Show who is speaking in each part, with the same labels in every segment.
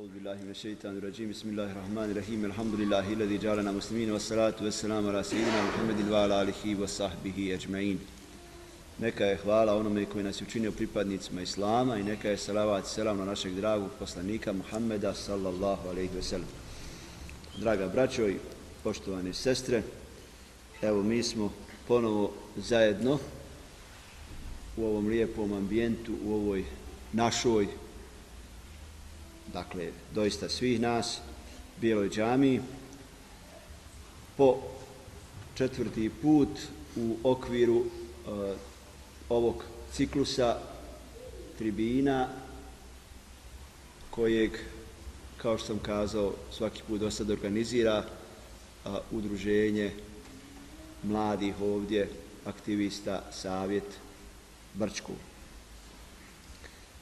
Speaker 1: أعوذ بالله من الشيطان الرجيم بسم الله الرحمن الرحيم الحمد لله الذي جعلنا مسلمين والصلاة والسلام على سيدنا محمد وعلى آله وصحبه أجمعين Neka je hvala onome koji nas je učinio pripadnicima Islama i neka je salavat selam na našeg dragog poslanika Muhammeda sallallahu alaihi ve sellem. Draga braćo i poštovane sestre, evo mi smo ponovo zajedno u ovom lijepom ambijentu, u ovoj našoj dakle, doista svih nas, Bijeloj džami, po četvrti put u okviru e, ovog ciklusa tribina kojeg, kao što sam kazao, svaki put do sad organizira a, udruženje mladih ovdje, aktivista, savjet Brčku.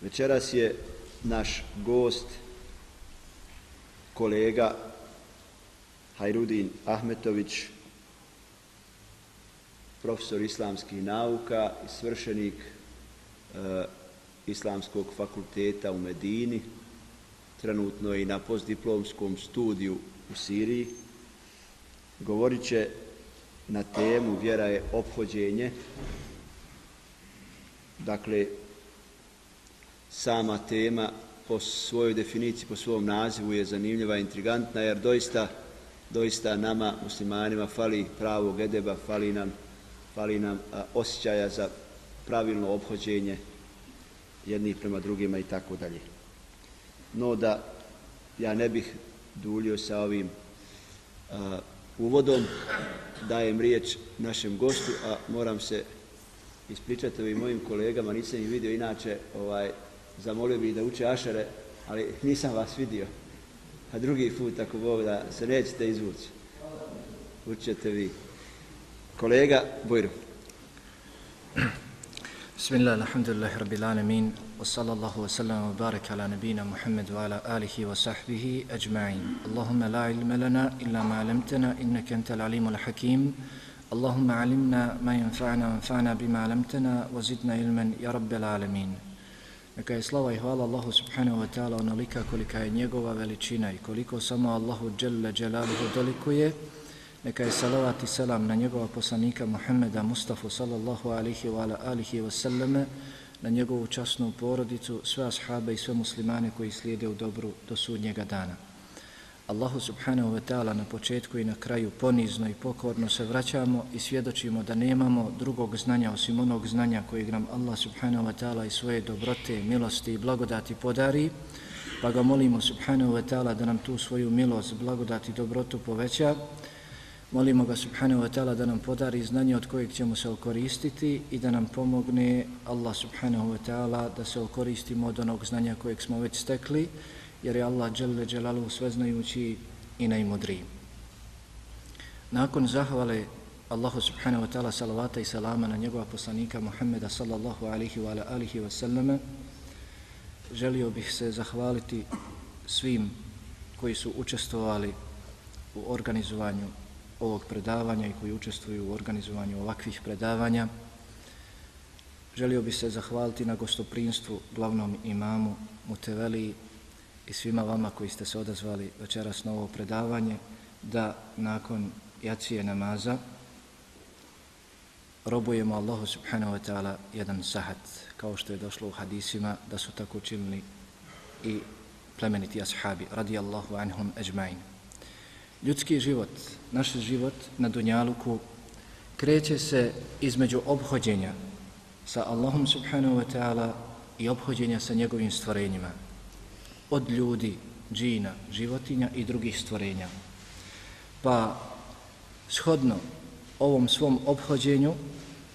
Speaker 1: Večeras je naš gost, kolega Hajrudin Ahmetović, profesor islamskih nauka i svršenik e, Islamskog fakulteta u Medini, trenutno i na postdiplomskom studiju u Siriji. Govorit će na temu vjera je obhođenje, dakle, sama tema po svojoj definiciji, po svom nazivu je zanimljiva i intrigantna, jer doista, doista nama, muslimanima, fali pravog edeba, fali nam, fali nam a, osjećaja za pravilno obhođenje jednih prema drugima i tako dalje. No da ja ne bih duljio sa ovim a, uvodom, dajem riječ našem gostu, a moram se ispričati ovim mojim kolegama, nisam ih vidio inače, ovaj, zamolio bih da uče ašare, ali nisam vas vidio. A drugi put, ako Bog da se nećete izvući, učete vi. Kolega Bojru.
Speaker 2: Bismillah, alhamdulillah, rabbil alamin, wa sallallahu wa sallam wa barak ala nabina Muhammad wa ala alihi wa sahbihi ajma'in. Allahumma la ilma lana illa ma alamtana innaka antal alimul hakim. Allahumma alimna ma yanfa'na wa anfa'na bima alamtana wa zidna ilman ya rabbil alamin. Neka je slava i hvala Allahu subhanahu wa ta'ala onolika kolika je njegova veličina i koliko samo Allahu dželle dželaluhu dolikuje. Neka je salavat i selam na njegova poslanika Muhammeda Mustafa sallallahu alihi wa ala alihi wa sallame, na njegovu časnu porodicu, sve ashabe i sve muslimane koji slijede u dobru do sudnjega dana. Allahu subhanahu wa ta'ala na početku i na kraju ponizno i pokorno se vraćamo i svjedočimo da nemamo drugog znanja osim onog znanja kojeg nam Allah subhanahu wa ta'ala i svoje dobrote, milosti i blagodati podari, pa ga molimo subhanahu wa ta'ala da nam tu svoju milost, blagodat i dobrotu poveća. Molimo ga subhanahu wa ta'ala da nam podari znanje od kojeg ćemo se okoristiti i da nam pomogne Allah subhanahu wa ta'ala da se okoristimo od onog znanja kojeg smo već stekli, jer je Allah dželle dželalu sveznajući i najmudriji. Nakon zahvale Allahu subhanahu wa ta'ala salavata i salama na njegova poslanika Muhammeda sallallahu alihi wa alihi wa sallame, želio bih se zahvaliti svim koji su učestvovali u organizovanju ovog predavanja i koji učestvuju u organizovanju ovakvih predavanja. Želio bih se zahvaliti na gostoprinstvu glavnom imamu Muteveli i svima vama koji ste se odazvali večeras na ovo predavanje, da nakon jacije namaza robujemo Allahu subhanahu wa ta'ala jedan sahat, kao što je došlo u hadisima, da su tako činili i plemeniti ashabi, radijallahu anhum ajma'in. Ljudski život, naš život na Dunjaluku, kreće se između obhođenja sa Allahom subhanahu wa ta'ala i obhođenja sa njegovim stvorenjima, od ljudi, džina, životinja i drugih stvorenja. Pa shodno ovom svom obhođenju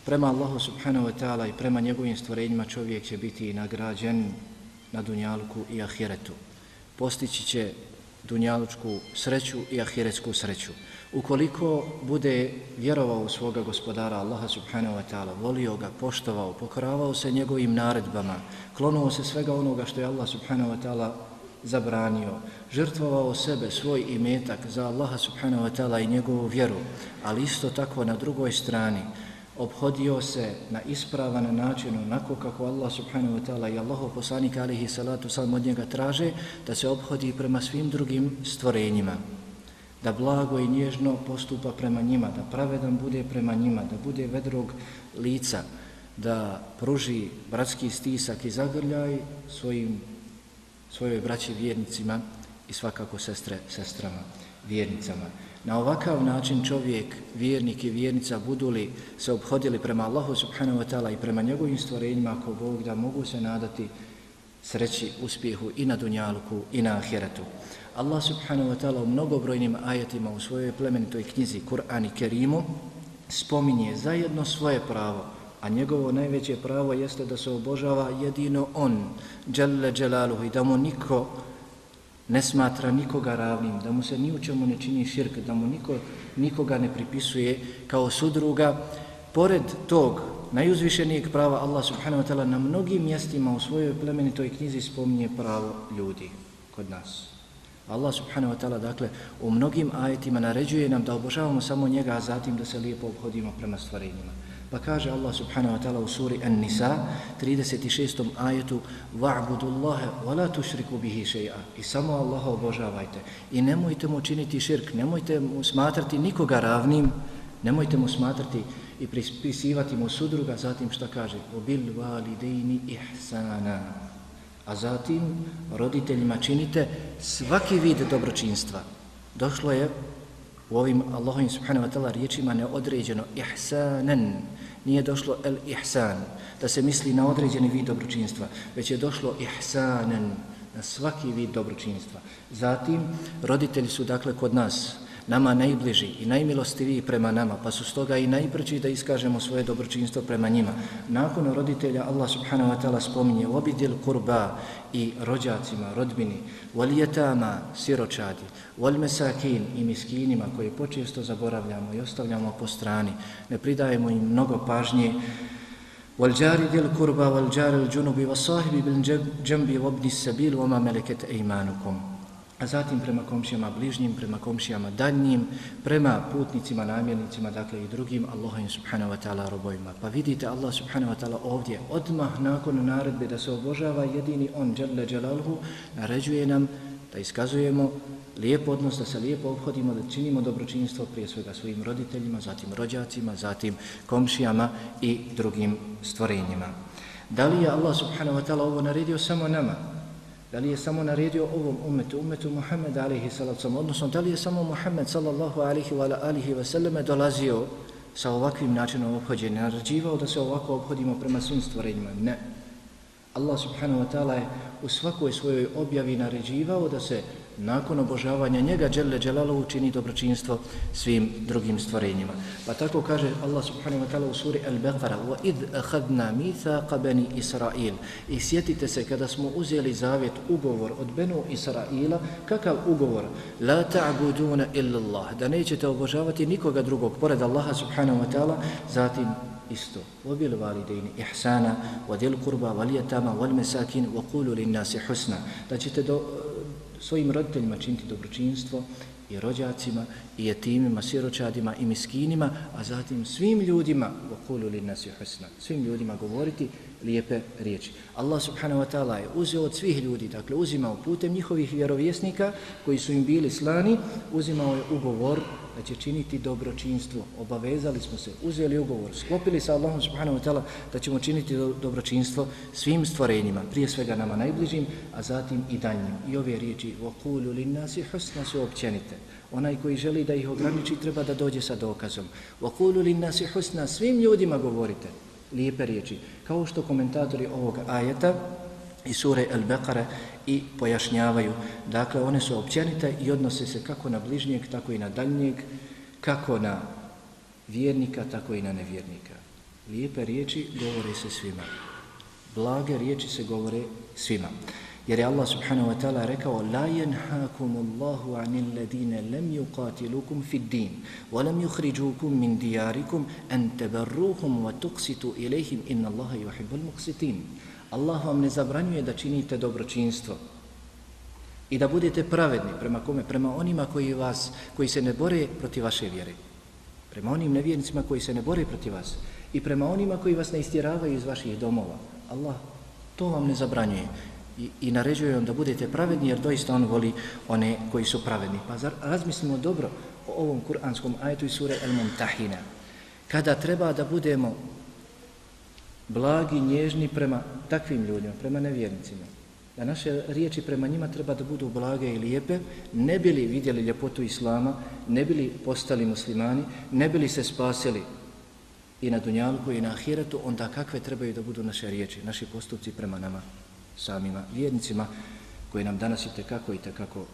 Speaker 2: prema Allahu subhanahu wa ta'ala i prema njegovim stvorenjima čovjek će biti nagrađen na dunjalku i ahiretu. Postići će dunjalučku sreću i ahiretsku sreću. Ukoliko bude vjerovao u svoga gospodara Allaha subhanahu wa ta'ala, volio ga, poštovao, pokoravao se njegovim naredbama, klonuo se svega onoga što je Allah subhanahu wa ta'ala zabranio, žrtvovao sebe, svoj imetak za Allaha subhanahu wa ta'ala i njegovu vjeru, ali isto tako na drugoj strani obhodio se na ispravan način onako kako Allah subhanahu wa ta'ala i Allahov poslanik alihi salatu sam od njega traže da se obhodi prema svim drugim stvorenjima. Da blago i nježno postupa prema njima, da pravedan bude prema njima, da bude vedrog lica, da pruži bratski stisak i zagrljaj svojim, svojoj braći vjernicima i svakako sestre, sestrama vjernicama. Na ovakav način čovjek, vjernik i vjernica budu li se obhodili prema Allahu subhanahu wa ta'ala i prema njegovim stvorenjima ako Bog da mogu se nadati sreći, uspjehu i na dunjalku i na ahiretu. Allah subhanahu wa ta'ala u mnogobrojnim ajetima u svojoj plemenitoj knjizi Kur'an i Kerimu spominje zajedno svoje pravo, a njegovo najveće pravo jeste da se obožava jedino On, Jalla Jalaluhu, i da mu niko ne smatra nikoga ravnim, da mu se ni u čemu ne čini širk, da mu niko, nikoga ne pripisuje kao sudruga. Pored tog najuzvišenijeg prava Allah subhanahu wa ta'ala na mnogim mjestima u svojoj plemenitoj knjizi spominje pravo ljudi kod nas. Allah subhanahu wa ta'ala dakle u mnogim ajetima naređuje nam da obožavamo samo njega, a zatim da se lijepo obhodimo prema stvarenjima. Pa kaže Allah subhanahu wa ta'ala u suri An-Nisa 36. ajetu Wa'budu Allahe wa la tušriku bihi še'a I samo Allaha obožavajte. I nemojte mu činiti širk, nemojte mu smatrati nikoga ravnim, nemojte mu smatrati i prispisivati mu sudruga, zatim šta kaže? Obil validejni ihsana. A zatim roditeljima činite svaki vid dobročinstva. Došlo je u ovim Allahovim subhanahu wa ta'ala riječima neodređeno ihsanen, Nije došlo el ihsan, da se misli na određeni vid dobročinstva, već je došlo ihsanen, na svaki vid dobročinstva. Zatim, roditelji su dakle kod nas, nama najbliži i najmilostiviji prema nama, pa su stoga i najbrži da iskažemo svoje dobročinstvo prema njima. Nakon roditelja Allah subhanahu wa ta'ala spominje obidil kurba i rođacima, rodbini, walijetama, siročadi, wal mesakin i miskinima koje počesto zaboravljamo i ostavljamo po strani, ne pridajemo im mnogo pažnje, wal ذي dil والجار wal والصاحب بالجنب وابن السبيل وما ملكت džembi, a zatim prema komšijama bližnjim, prema komšijama daljnjim, prema putnicima, namjernicima, dakle i drugim Allahovim subhanahu wa ta'ala robojima. Pa vidite Allah subhanahu wa ta'ala ovdje, odmah nakon naredbe da se obožava jedini On, Jalla Jalalhu, naređuje nam da iskazujemo lijep odnos, da se lijepo obhodimo, da činimo dobročinstvo prije svega svojim roditeljima, zatim rođacima, zatim komšijama i drugim stvorenjima. Da li je Allah subhanahu wa ta'ala ovo naredio samo nama? Da li je samo naredio ovom umetu, umetu Muhammed alihi salacom, odnosno da li je samo Muhammed sallallahu alihi wa alihi wa sallam dolazio sa ovakvim načinom obhođenja, naređivao da se ovako obhodimo prema svim stvorenjima? Ne. Allah subhanahu wa ta'ala je u svakoj svojoj objavi naređivao da se nakon obožavanja njega Đelle Đelalu čini dobročinstvo svim drugim stvorenjima. Pa tako kaže Allah subhanahu wa ta'ala u suri Al-Baqara وَإِذْ أَخَذْنَا مِيثَاقَ بَنِي إِسْرَائِيل I sjetite se kada smo uzeli zavjet, ugovor od Benu Israila, kakav ugovor? لَا تَعْبُدُونَ إِلَّا اللَّهِ Da nećete obožavati nikoga drugog pored Allaha subhanahu wa ta'ala, zatim isto. وَبِلْ وَالِدَيْنِ إِحْسَانًا وَدِلْ قُرْبَ وَلْيَتَامَ وَالْمَسَاكِينَ وَقُولُ لِلنَّاسِ حُسْنًا Da ćete do, svojim roditeljima činiti dobročinstvo i rođacima i etimima, siročadima i miskinima, a zatim svim ljudima, okolju li nas je svim ljudima govoriti lijepe riječi. Allah subhanahu wa ta'ala je uzeo od svih ljudi, dakle uzimao putem njihovih vjerovjesnika koji su im bili slani, uzimao je ugovor da će činiti dobročinstvo. Obavezali smo se, uzeli ugovor, sklopili sa Allahom subhanahu wa ta'ala da ćemo činiti dobročinstvo svim stvorenjima, prije svega nama najbližim, a zatim i daljnjim. I ove riječi, وَقُولُ لِنَّاسِ حُسْنَ su općenite. Onaj koji želi da ih ograniči treba da dođe sa dokazom. وَقُولُ لِنَّاسِ حُسْنَ Svim ljudima govorite lijepe riječi. Kao što komentatori ovog ajeta i sure El-Beqare i pojašnjavaju. Dakle, one su općenite i odnose se kako na bližnjeg, tako i na daljnjeg, kako na vjernika, tako i na nevjernika. Lijepe riječi govore se svima. Blage riječi se govore svima. Jer je Allah subhanahu wa ta'ala rekao La yanhakum Allahu anil ladine lam yuqatilukum fid din wa lam yukhrijukum min diyarikum an tabarruhum wa tuqsitu ilayhim inna Allaha yuhibbul muqsitin. Allah vam ne zabranjuje da činite dobročinstvo i da budete pravedni prema kome prema onima koji vas koji se ne bore protiv vaše vjere prema onim nevjernicima koji se ne bore protiv vas i prema onima koji vas ne istjeravaju iz vaših domova. Allah to vam ne zabranjuje i, i naređuje on da budete pravedni jer doista on voli one koji su pravedni. Pa zar, razmislimo dobro o ovom kuranskom ajetu iz sure El Mumtahina. Kada treba da budemo blagi, nježni prema takvim ljudima, prema nevjernicima, da naše riječi prema njima treba da budu blage i lijepe, ne bili vidjeli ljepotu Islama, ne bili postali muslimani, ne bili se spasili i na dunjalku i na ahiretu, onda kakve trebaju da budu naše riječi, naši postupci prema nama, samima vjernicima, koji nam danas i tekako i tekako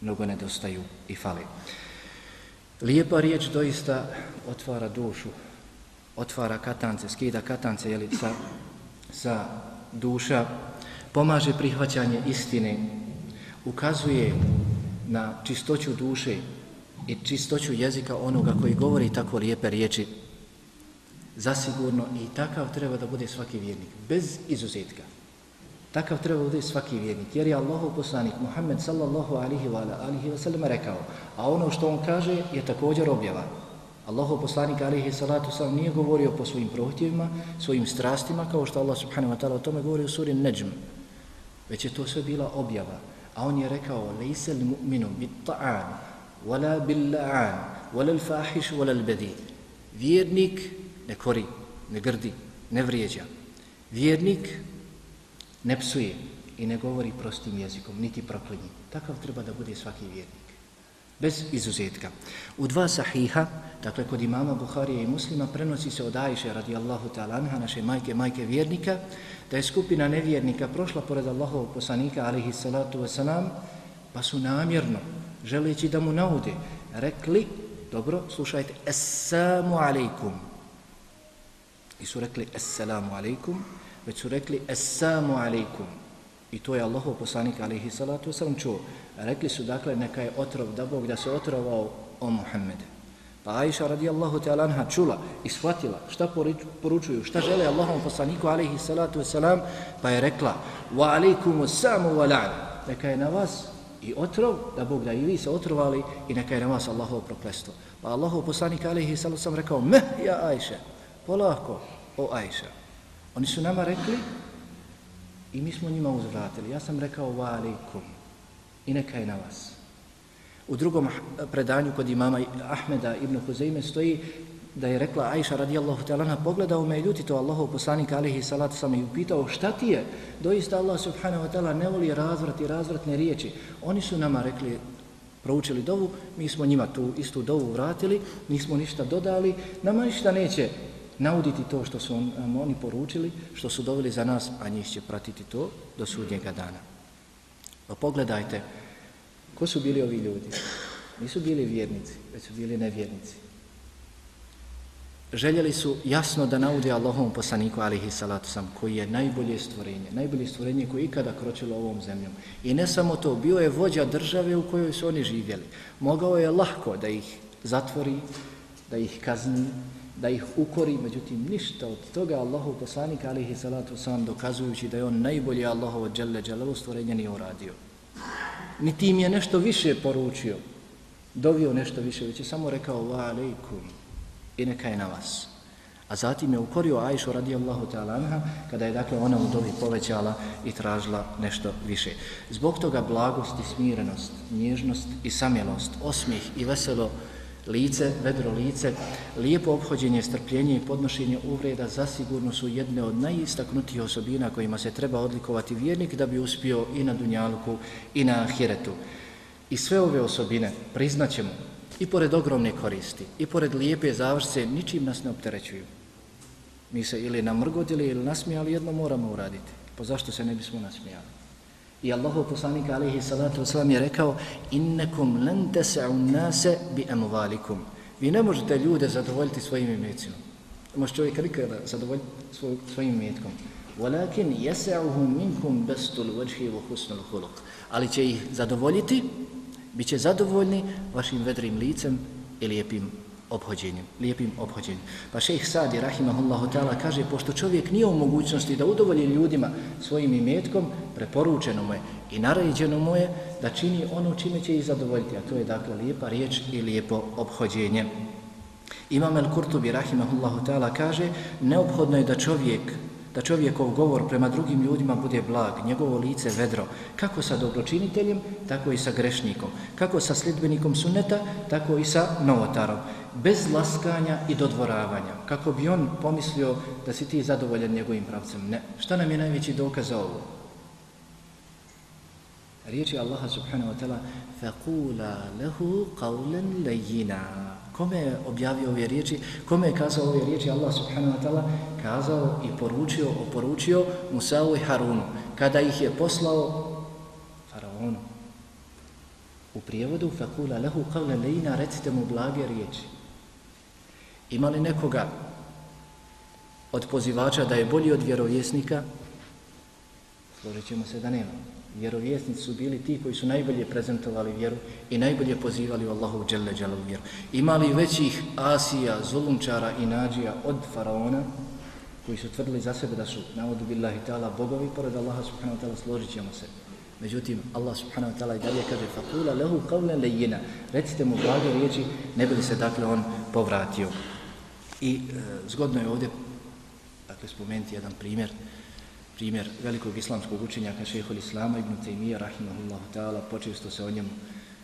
Speaker 2: mnogo nedostaju i fali. Lijepa riječ doista otvara dušu, otvara katance, skida katance jeli, sa, sa duša, pomaže prihvaćanje istine, ukazuje na čistoću duše i čistoću jezika onoga koji govori tako lijepe riječi. Zasigurno i takav treba da bude svaki vjernik, bez izuzetka. Takav treba bude svaki vjernik, jer je Allahov poslanik Muhammed sallallahu alihi wa alihi wa sallam rekao, a ono što on kaže je također objava. Allahov poslanik alihi salatu sallam nije govorio po svojim prohtjevima, svojim strastima, kao što Allah subhanahu wa ta'ala o tome govori u suri Najm, već je to sve bila objava. A on je rekao, lejse li mu'minu bit ta'an, wala bil la'an, wala l fahiš, wala l bedi. Vjernik ne kori, ne grdi, ne vrijeđa. Vjernik ne psuje i ne govori prostim jezikom, niti proklinji. Takav treba da bude svaki vjernik bez izuzetka. U dva sahiha, dakle kod imama Buharije i muslima, prenosi se od Ajše radijallahu ta'ala anha, naše majke, majke vjernika, da je skupina nevjernika prošla pored Allahovog poslanika, alihi salatu wasalam, pa su namjerno, želeći da mu naude, rekli, dobro, slušajte, Assalamu alaikum. I su rekli, Assalamu alaikum, već su rekli, Assalamu alaikum. I to je Allahov poslanik, alaihi salatu wasalam, čuo. Rekli su dakle neka je otrov da Bog da se otrovao o Muhammede. Pa Aisha radijallahu ta'ala anha čula i shvatila šta poručuju, šta žele Allahom poslaniku alaihi salatu wasalam, pa je rekla wa alaikumu samu wa la'an. Neka je na vas i otrov, da Bog da i vi se otrovali i neka je na vas Allahov proklestvo. Pa Allahov poslanik alaihi salatu wasalam rekao meh ja Aisha, polako o Aisha. Oni su nama rekli i mi smo njima uzvratili. Ja sam rekao wa alaikum i neka je na vas. U drugom predanju kod imama Ahmeda ibn Huzeime stoji da je rekla Aisha radijallahu ta'ala pogledao me i ljuti to Allahov poslanik alihi salatu sam i upitao šta ti je? Doista Allah subhanahu wa ta'ala ne voli razvrat i razvratne riječi. Oni su nama rekli, proučili dovu, mi smo njima tu istu dovu vratili, nismo ništa dodali, nama ništa neće nauditi to što su nam oni poručili, što su doveli za nas, a njih će pratiti to do sudnjega dana. Pa pogledajte, ko su bili ovi ljudi? Nisu bili vjernici, već su bili nevjernici. Željeli su jasno da naudi Allahom poslaniku alihi salatu sam, koji je najbolje stvorenje, najbolje stvorenje koje ikada kročilo ovom zemljom. I ne samo to, bio je vođa države u kojoj su oni živjeli. Mogao je lahko da ih zatvori, da ih kazni, da ih ukori, međutim ništa od toga Allahu poslanik alihi salatu sam dokazujući da je on najbolji Allahovo dželle dželalu stvorenje nije uradio. Niti im je nešto više poručio, dovio nešto više, već je samo rekao wa alaikum i neka je na vas. A zatim je ukorio Ajšu radijallahu ta'ala anha kada je dakle ona u dobi povećala i tražila nešto više. Zbog toga blagost i smirenost, nježnost i samjelost, osmijeh i veselo lice, vedro lice, lijepo obhođenje, strpljenje i podnošenje uvreda zasigurno su jedne od najistaknutijih osobina kojima se treba odlikovati vjernik da bi uspio i na Dunjaluku i na Ahiretu. I sve ove osobine priznaćemo i pored ogromne koristi i pored lijepe završce ničim nas ne opterećuju. Mi se ili namrgodili ili nasmijali, jedno moramo uraditi. Po zašto se ne bismo nasmijali? I Allahu poslanik alejhi salatu vesselam je rekao innakum lan tas'u an-nase bi amwalikum. Vi ne možete ljude zadovoljiti svojim imecima. Može čovjek nikada zadovoljiti svoj, svojim imetkom. Walakin yas'uhum minkum bastul wajhi wa husnul khuluq. Ali će ih zadovoljiti, biće zadovoljni vašim vedrim licem i lijepim obhođenjem, lijepim obhođenjem. Pa šejh Sadi, rahimahullahu ta'ala, kaže, pošto čovjek nije u mogućnosti da udovolji ljudima svojim imetkom, preporučeno mu je i naređeno mu je da čini ono čime će ih zadovoljiti, a to je dakle lijepa riječ i lijepo obhođenje. Imam el-Kurtubi, rahimahullahu ta'ala, kaže neophodno je da čovjek da čovjekov govor prema drugim ljudima bude blag, njegovo lice vedro, kako sa dobročiniteljem, tako i sa grešnikom, kako sa sljedbenikom sunneta, tako i sa novotarom, bez laskanja i dodvoravanja, kako bi on pomislio da si ti zadovoljan njegovim pravcem. Ne. Šta nam je najveći dokaz za ovo? Riječi Allaha subhanahu wa ta'ala فَقُولَ لَهُ قَوْلًا لَيِّنًا Kome je objavio ove riječi? Kome je kazao ove riječi? Allah subhanahu wa ta'ala kazao i poručio, oporučio Musa'u i Harunu. Kada ih je poslao Faraonu. U prijevodu فَقُولَ لَهُ قَوْلًا لَيِّنًا Recite mu blage riječi. Ima li nekoga od pozivača da je bolji od vjerovjesnika? Složit se da nema vjerovjesnici su bili ti koji su najbolje prezentovali vjeru i najbolje pozivali u Allahu dželle dželalu vjeru. Imali većih Asija, Zulumčara i Nađija od Faraona koji su tvrdili za sebe da su navodu billahi ta'ala bogovi pored Allaha subhanahu wa ta'ala složit ćemo se. Međutim, Allah subhanahu wa ta'ala i dalje kaže فَقُولَ لَهُ qawlan layyina. Recite mu blage riječi, ne bi li se dakle on povratio. I e, zgodno je ovdje dakle spomenuti jedan primjer primjer velikog islamskog učenjaka šehol Islama ibn Taymiyyah rahimahullah ta'ala, počesto se o njemu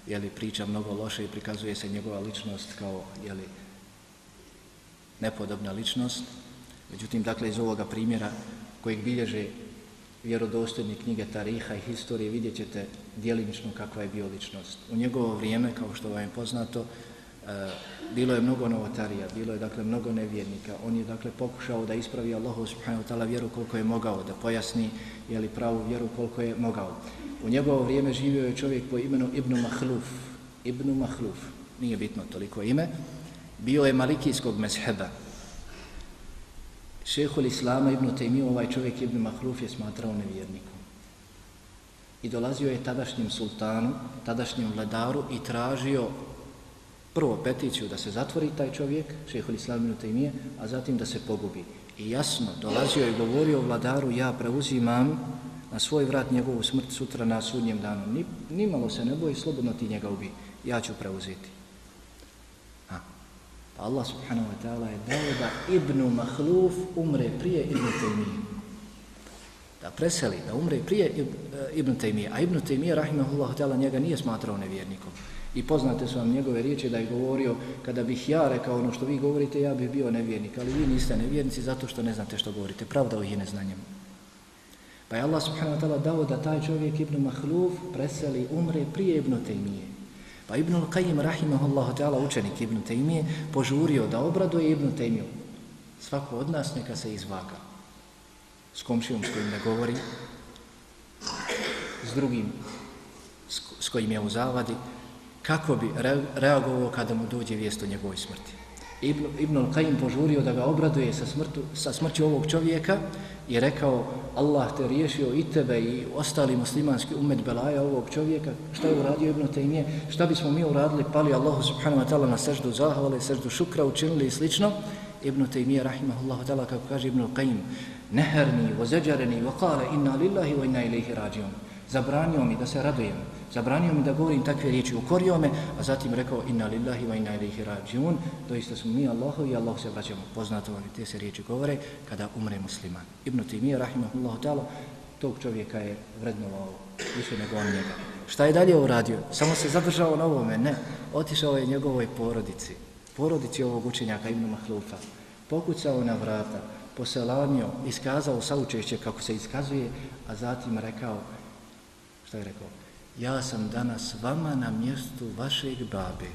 Speaker 2: jeli, priča mnogo loše i prikazuje se njegova ličnost kao jeli, nepodobna ličnost. Međutim, dakle, iz ovoga primjera kojeg bilježe vjerodostojne knjige Tariha i historije vidjet ćete dijelimično kakva je bio ličnost. U njegovo vrijeme, kao što vam je poznato, Eh, bilo je mnogo novotarija, bilo je dakle mnogo nevjernika. On je dakle pokušao da ispravi Allahu subhanahu wa ta'ala vjeru koliko je mogao, da pojasni je li pravu vjeru koliko je mogao. U njegovo vrijeme živio je čovjek po imenu Ibnu Mahluf. Ibnu Mahluf, nije bitno toliko ime. Bio je malikijskog mezheba. Šehul Islama Ibnu Taymi, ovaj čovjek Ibnu Mahluf je smatrao nevjernikom. I dolazio je tadašnjem sultanu, tadašnjem vladaru i tražio prvo peticiju da se zatvori taj čovjek, šehol islaminu tajmije, a zatim da se pogubi. I jasno, dolazio i govorio vladaru, ja preuzimam na svoj vrat njegovu smrt sutra na sudnjem danu. Ni, nimalo se ne boji, slobodno ti njega ubi. Ja ću preuzeti. A. Pa Allah subhanahu wa ta'ala je dao da Ibnu Mahluf umre prije Ibnu Taymije. Da preseli, da umre prije Ibnu e, Taymije. A Ibnu Taymije, rahimahullahu ta'ala, njega nije smatrao nevjernikom. I poznate su vam njegove riječi da je govorio, kada bih ja rekao ono što vi govorite, ja bih bio nevjernik, ali vi niste nevjernici zato što ne znate što govorite. Pravda ih je neznanjem. Pa je Allah subhanahu wa ta'ala dao da taj čovjek Ibn Mahluf preseli, umre prije Ibn Taymije. Pa Ibn Al-Qayyim, rahimahullahu ta'ala učenik Ibn Taymije požurio da obraduje Ibn Taymiju. Svako od nas neka se izvaga. S komšijom s kojim ne govori, s drugim s kojim je u zavadi, kako bi reagovao kada mu dođe vijest o njegovoj smrti. Ibn, Ibn al-Qaim požurio da ga obraduje sa, smrtu, sa smrću ovog čovjeka i rekao Allah te riješio i tebe i ostali muslimanski umet belaja ovog čovjeka. Šta je uradio Ibn Taymiye? Šta bismo mi uradili? Pali Allahu subhanahu wa ta'ala na seždu zahvale, seždu šukra učinili i slično. Ibn Taymiye rahimahullahu ta'ala kako kaže Ibn al-Qaim neherni, vozeđareni, vokale inna lillahi wa inna ilaihi rađion. Zabranio mi da se radujem, Zabranio mi da govorim takve riječi, ukorio me, a zatim rekao inna lillahi wa inna ilaihi rađiun, doista smo mi Allahovi i Allah se vraćamo. Poznato vam te se riječi govore kada umre musliman. Ibn Taymiyyah, rahimahullahu ta'ala, tog čovjeka je vrednovao više nego on njega. Šta je dalje uradio? Samo se zadržao na ovome? Ne. Otišao je njegovoj porodici, porodici ovog učenjaka Ibn Mahlufa. Pokucao na vrata, poselamio, iskazao saučešće kako se iskazuje, a zatim rekao, šta je rekao? Ja sam danas vama na mjestu vašeg babe.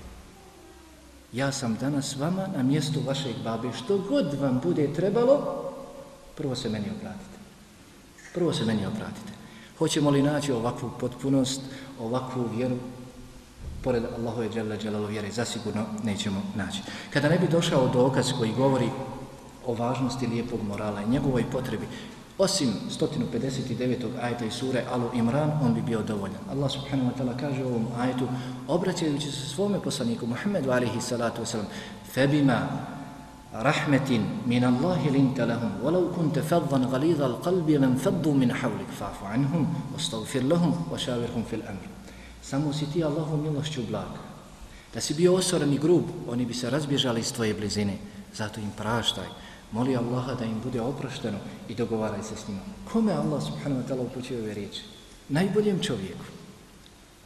Speaker 2: Ja sam danas vama na mjestu vašeg babe. Što god vam bude trebalo, prvo se meni obratite. Prvo se meni obratite. Hoćemo li naći ovakvu potpunost, ovakvu vjeru, pored Allahove dželle dželalu vjere, zasigurno nećemo naći. Kada ne bi došao dokaz koji govori o važnosti lijepog morala i njegovoj potrebi, Osim 159. ajeta i sure Alu Imran, on bi bio dovoljan. Allah subhanahu wa ta'ala kaže u ovom ajetu, obraćajući se svome poslaniku Muhammedu alihi salatu wasalam, febima rahmetin min Allahi linta lahum, walau kunte fadvan galiza al qalbi lam faddu min havlik, fafu anhum, ostavfir lahum, ošavirhum fil amru. Samo si ti Allahu milošću blag. Da si bio osoran i grub, oni bi se razbježali iz tvoje blizine. Zato im praštaj. Moli Allaha da im bude oprošteno i dogovaraj se s njima. Kome Allah subhanahu wa ta'ala upućuje ove riječi? Najboljem čovjeku.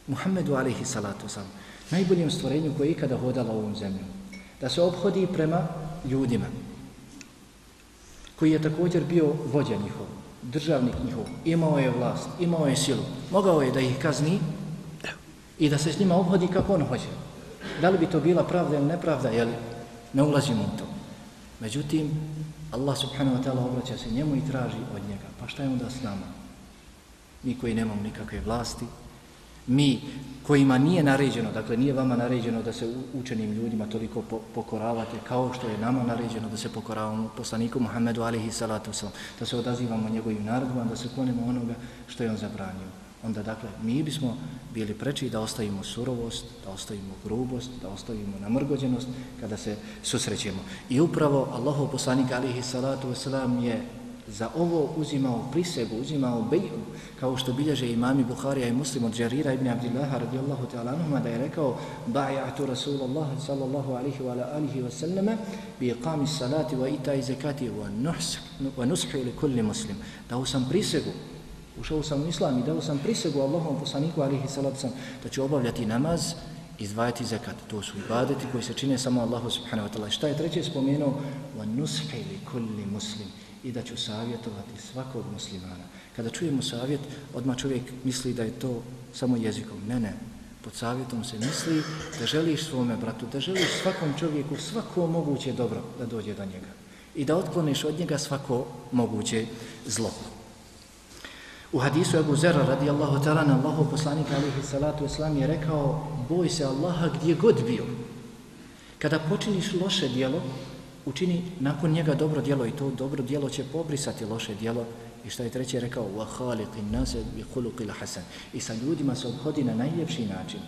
Speaker 2: Muhammedu alihi salatu sam. Najboljem stvorenju koje je ikada hodala ovom zemljom. Da se obhodi prema ljudima. Koji je također bio vođa njihov, državnik njihov. Imao je vlast, imao je silu. Mogao je da ih kazni i da se s njima obhodi kako on hoće. Da li bi to bila pravda ili nepravda, jel? Ne ulazimo u to. Međutim, Allah subhanahu wa ta'ala obraća se njemu i traži od njega. Pa šta je onda s nama? Mi koji nemamo nikakve vlasti, mi kojima nije naređeno, dakle nije vama naređeno da se učenim ljudima toliko pokoravate kao što je nama naređeno da se pokoravamo poslaniku Muhammedu alihi salatu wasalam, da se odazivamo njegovim narodima, da se klonimo onoga što je on zabranio onda dakle mi bismo bili preči da ostavimo surovost, da ostavimo grubost, da ostavimo namrgođenost kada se susrećemo. I upravo Allahov poslanik alihi salatu wasalam je za ovo uzimao prisegu, uzimao beju, kao što bilježe imami Buharija i muslim od Jarira ibn Abdillaha radijallahu ta'ala anuhuma da je rekao ba'ja'atu Rasulullah sallallahu alihi wa alihi wa sallama bi iqami salati wa itai zekati wa nushu li kulli muslim. Dao sam prisegu ušao sam u islam i dao sam prisegu Allahom poslaniku alihi salatu sam da ću obavljati namaz i izdvajati zekat. To su ibadeti koji se čine samo Allahu subhanahu wa ta'ala. Šta je treće spomenuo? Wa nushe li kulli muslim. I da ću savjetovati svakog muslimana. Kada čujemo savjet, odmah čovjek misli da je to samo jezikom. Ne, ne. Pod savjetom se misli da želiš svome bratu, da želiš svakom čovjeku svako moguće dobro da dođe do njega. I da otkloniš od njega svako moguće zlo. U hadisu Abu Zera radijallahu ta'ala na Allahu poslanika alihi salatu islam je rekao boj se Allaha gdje god bio. Kada počiniš loše dijelo, učini nakon njega dobro dijelo i to dobro dijelo će pobrisati loše dijelo. I što je treće rekao wa khaliqin nas bi khuluqil hasan. I sa ljudima se obhodi na najljepši način.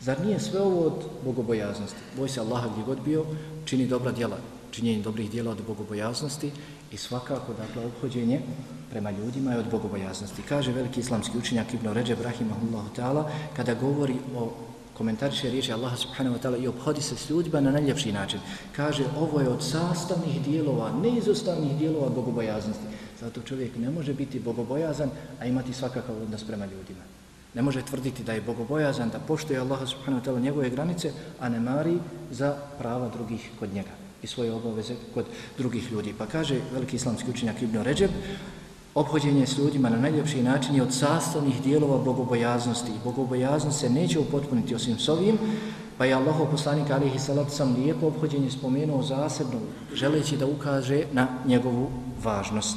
Speaker 2: Zar nije sve ovo od bogobojaznosti? Boj se Allaha gdje god bio, čini dobra djela, činjenje dobrih djela od bogobojaznosti i svakako, dakle, obhođenje prema ljudima je od bogobojaznosti. Kaže veliki islamski učenjak Ibn Ređeb Rahimahullahu ta'ala kada govori o komentariše riječi Allaha subhanahu wa ta'ala i obhodi se s ljudima na najljepši način. Kaže ovo je od sastavnih dijelova, neizostavnih dijelova bogobojaznosti. Zato čovjek ne može biti bogobojazan, a imati svakakav odnos prema ljudima. Ne može tvrditi da je bogobojazan, da poštuje Allaha subhanahu wa ta'ala njegove granice, a ne mari za prava drugih kod njega i svoje obaveze kod drugih ljudi. Pa kaže veliki islamski učenjak Ibn Ređeb, obhođenje s ljudima na najljepši način je od sastavnih dijelova bogobojaznosti. I bogobojaznost se neće upotpuniti osim s ovim, pa je Allah poslanik alihi salatu sam lijepo obhođenje spomenuo zasebno, želeći da ukaže na njegovu važnost.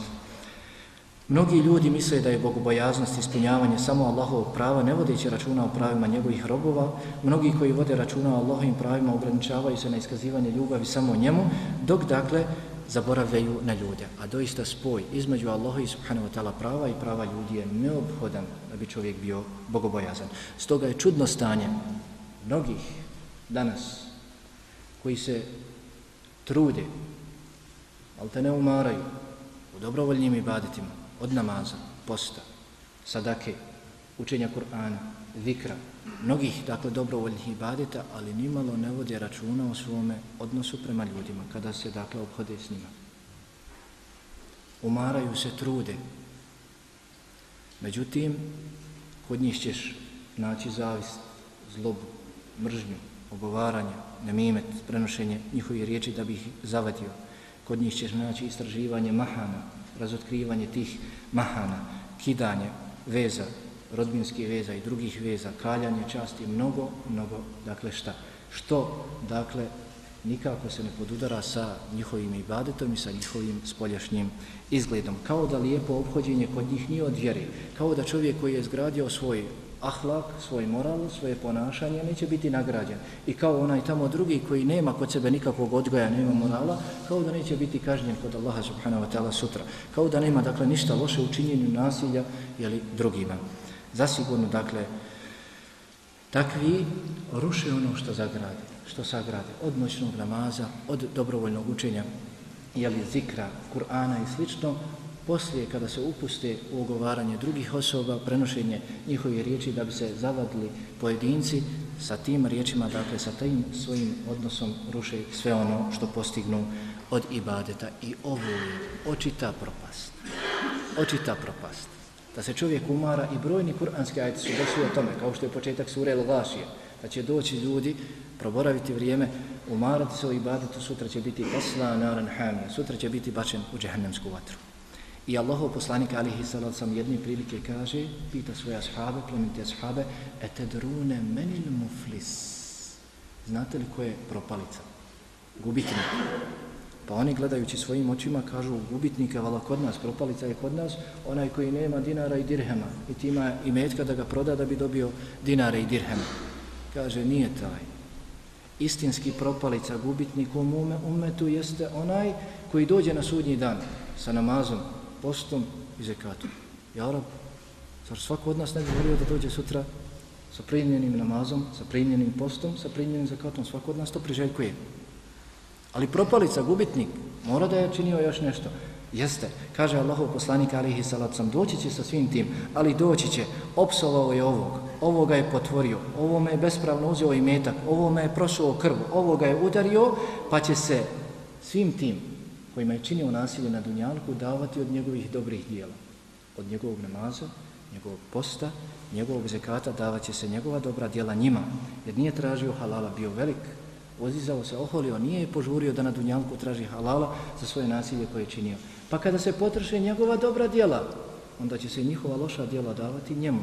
Speaker 2: Mnogi ljudi misle da je bogobojaznost ispunjavanje samo Allahovog prava, ne vodeći računa o pravima njegovih robova. Mnogi koji vode računa o Allahovim pravima ograničavaju se na iskazivanje ljubavi samo njemu, dok dakle zaboravljaju na ljude. A doista spoj između Allaha i subhanahu wa ta'ala prava i prava ljudi je neophodan da bi čovjek bio bogobojazan. Stoga je čudno stanje mnogih danas koji se trude, ali te ne umaraju u dobrovoljnim ibaditima, od namaza, posta, sadake, učenja Kur'ana, vikra, mnogih, dakle, dobrovoljnih ibadeta, ali nimalo ne vode računa o svome odnosu prema ljudima, kada se, dakle, obhode s njima. Umaraju se trude. Međutim, kod njih ćeš naći zavist, zlobu, mržnju, ogovaranje, nemimet, prenošenje njihovi riječi da bi ih zavadio. Kod njih ćeš naći istraživanje mahana, razotkrivanje tih mahana, kidanje veza, rodbinskih veza i drugih veza, kaljanje časti, mnogo, mnogo, dakle šta? Što, dakle, nikako se ne podudara sa njihovim ibadetom i sa njihovim spoljašnjim izgledom. Kao da lijepo obhođenje kod njih nije od vjere. Kao da čovjek koji je zgradio svoj ahlak, svoj moral, svoje ponašanje, neće biti nagrađen. I kao onaj tamo drugi koji nema kod sebe nikakvog odgoja, nema morala, kao da neće biti kažnjen kod Allaha subhanahu wa ta'ala sutra. Kao da nema, dakle, ništa loše u činjenju nasilja, jeli, drugima. Zasigurno, dakle, takvi ruše ono što zagrade, što sagrade, od noćnog namaza, od dobrovoljnog učenja, jeli, zikra, Kur'ana i slično, poslije kada se upuste u ogovaranje drugih osoba, prenošenje njihove riječi da bi se zavadili pojedinci, sa tim riječima, dakle sa tim svojim odnosom ruše sve ono što postignu od ibadeta i ovo je očita propast. Očita propast. Da se čovjek umara i brojni kuranski ajti su došli o tome, kao što je početak sure Lovašije, da će doći ljudi, proboraviti vrijeme, umarati se o ibadetu, sutra će biti kasla naran hamija, sutra će biti bačen u džehennemsku vatru. I Allahov poslanik alihi salal sam jedne prilike kaže, pita svoje ashabe, plemenite ashabe, etedrune menil muflis. Znate li ko je propalica? Gubitnik. Pa oni gledajući svojim očima kažu gubitnika vala kod nas, propalica je kod nas, onaj koji nema dinara i dirhema i tima i imetka da ga proda da bi dobio dinare i dirhema. Kaže, nije taj. Istinski propalica gubitnik u umetu jeste onaj koji dođe na sudnji dan sa namazom, postom i zekatom. Ja rab, zar svako od nas ne bi volio da dođe sutra sa primljenim namazom, sa primljenim postom, sa primljenim zekatom, svako od nas to priželjkuje. Ali propalica, gubitnik, mora da je činio još nešto. Jeste, kaže Allahov poslanik alihi salacom, doći će sa svim tim, ali doći će, opsovao je ovog, ovoga je potvorio, ovo me je bespravno uzeo i metak, ovo me je prošao krv, ovoga je udario, pa će se svim tim kojima je činio nasilje na Dunjalku davati od njegovih dobrih dijela. Od njegovog namaza, njegovog posta, njegovog zekata davat će se njegova dobra dijela njima. Jer nije tražio halala, bio velik, ozizao se, oholio, nije je požurio da na Dunjalku traži halala za svoje nasilje koje je činio. Pa kada se potrše njegova dobra dijela, onda će se njihova loša dijela davati njemu.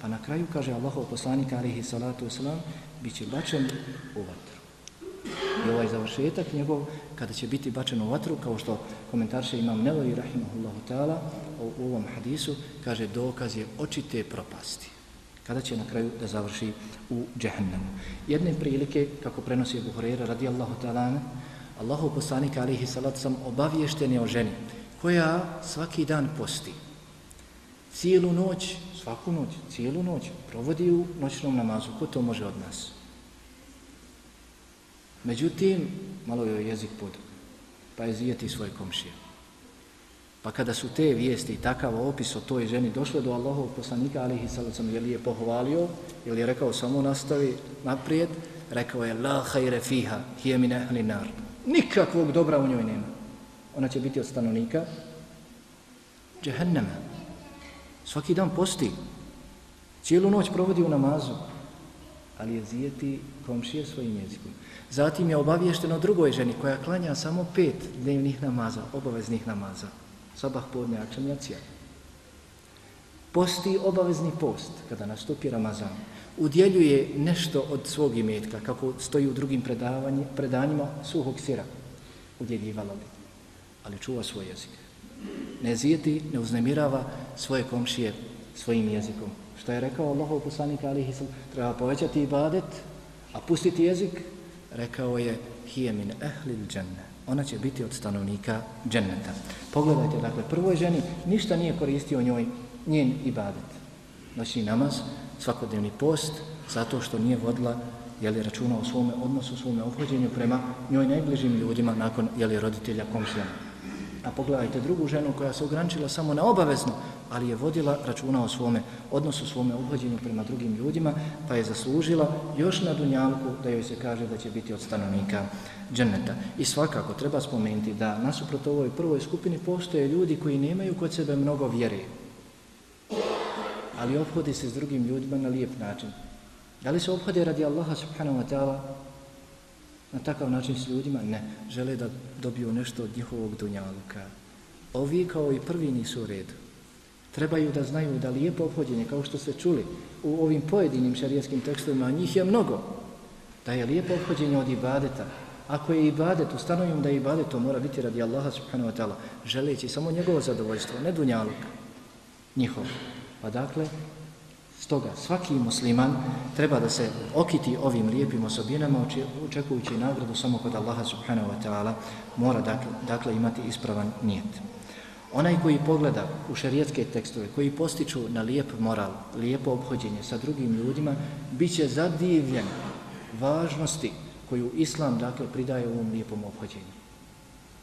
Speaker 2: Pa na kraju kaže Allahov poslanik alihi salatu wasalam, bit će bačen u vatru. I ovaj završetak njegov, kada će biti bačen u vatru, kao što komentarše imam Nevoji Rahimahullahu ta'ala u ovom hadisu, kaže dokaz je očite propasti. Kada će na kraju da završi u džehennemu. Jedne prilike, kako prenosi Abu radijallahu ta'ala, Allahu poslanik alihi salat sam obaviješten je o ženi koja svaki dan posti. Cijelu noć, svaku noć, cijelu noć provodi u noćnom namazu. Ko to može od nas? Međutim, malo joj jezik pod, pa je zijeti svoje komšije. Pa kada su te vijesti i takav opis o toj ženi došle do Allahovog poslanika, ali i sada sam je li je pohvalio, ili je rekao samo nastavi naprijed, rekao je la hajre fiha, hije mi nehli nar. Nikakvog dobra u njoj nema. Ona će biti od stanovnika džehennema. Svaki dan posti. Cijelu noć provodi u namazu, ali je zijeti komšije svojim jezikom. Zatim je obaviješteno drugoj ženi koja klanja samo pet dnevnih namaza, obaveznih namaza. Sabah, podne, akšan, jacija. Posti obavezni post kada nastupi Ramazan. Udjeljuje nešto od svog imetka, kako stoji u drugim predanjima suhog sira. Udjeljivala bi. Ali čuva svoj jezik. Ne zijeti, ne uznemirava svoje komšije svojim jezikom. Što je rekao Allahov poslanik alihi treba povećati ibadet, a pustiti jezik, rekao je hije min ehlil dženne. Ona će biti od stanovnika dženneta. Pogledajte, dakle, prvoj ženi ništa nije koristio njoj njen ibadet. Noćni namaz, svakodnevni post, zato što nije vodila jeli računa o svome odnosu, svome obhođenju prema njoj najbližim ljudima nakon jeli roditelja komšijama. A pogledajte drugu ženu koja se ograničila samo na obavezno, ali je vodila računa o svome odnosu, svome obhođenju prema drugim ljudima, pa je zaslužila još na dunjavku da joj se kaže da će biti od stanovnika dženeta. I svakako treba spomenuti da nasuprot ovoj prvoj skupini postoje ljudi koji nemaju kod sebe mnogo vjere, ali obhodi se s drugim ljudima na lijep način. Da li se obhode radi Allaha subhanahu wa ta'ala na takav način s ljudima? Ne. Žele da dobiju nešto od njihovog dunjaluka. Ovi kao i prvi nisu u redu. Trebaju da znaju da lijepo obhođenje, kao što ste čuli u ovim pojedinim šarijaskim tekstovima, a njih je mnogo, da je lijepo obhođenje od ibadeta. Ako je ibadet, ustanovim da je ibadet, to mora biti radi Allaha subhanahu wa ta'ala, želeći samo njegovo zadovoljstvo, ne dunjaluk njihov. Pa dakle, Stoga svaki musliman treba da se okiti ovim lijepim osobinama očekujući nagradu samo kod Allaha subhanahu wa ta'ala mora dakle, dakle imati ispravan nijet. Onaj koji pogleda u šarijetske tekstove, koji postiču na lijep moral, lijepo obhođenje sa drugim ljudima, bit će zadivljen važnosti koju Islam dakle pridaje ovom lijepom obhođenju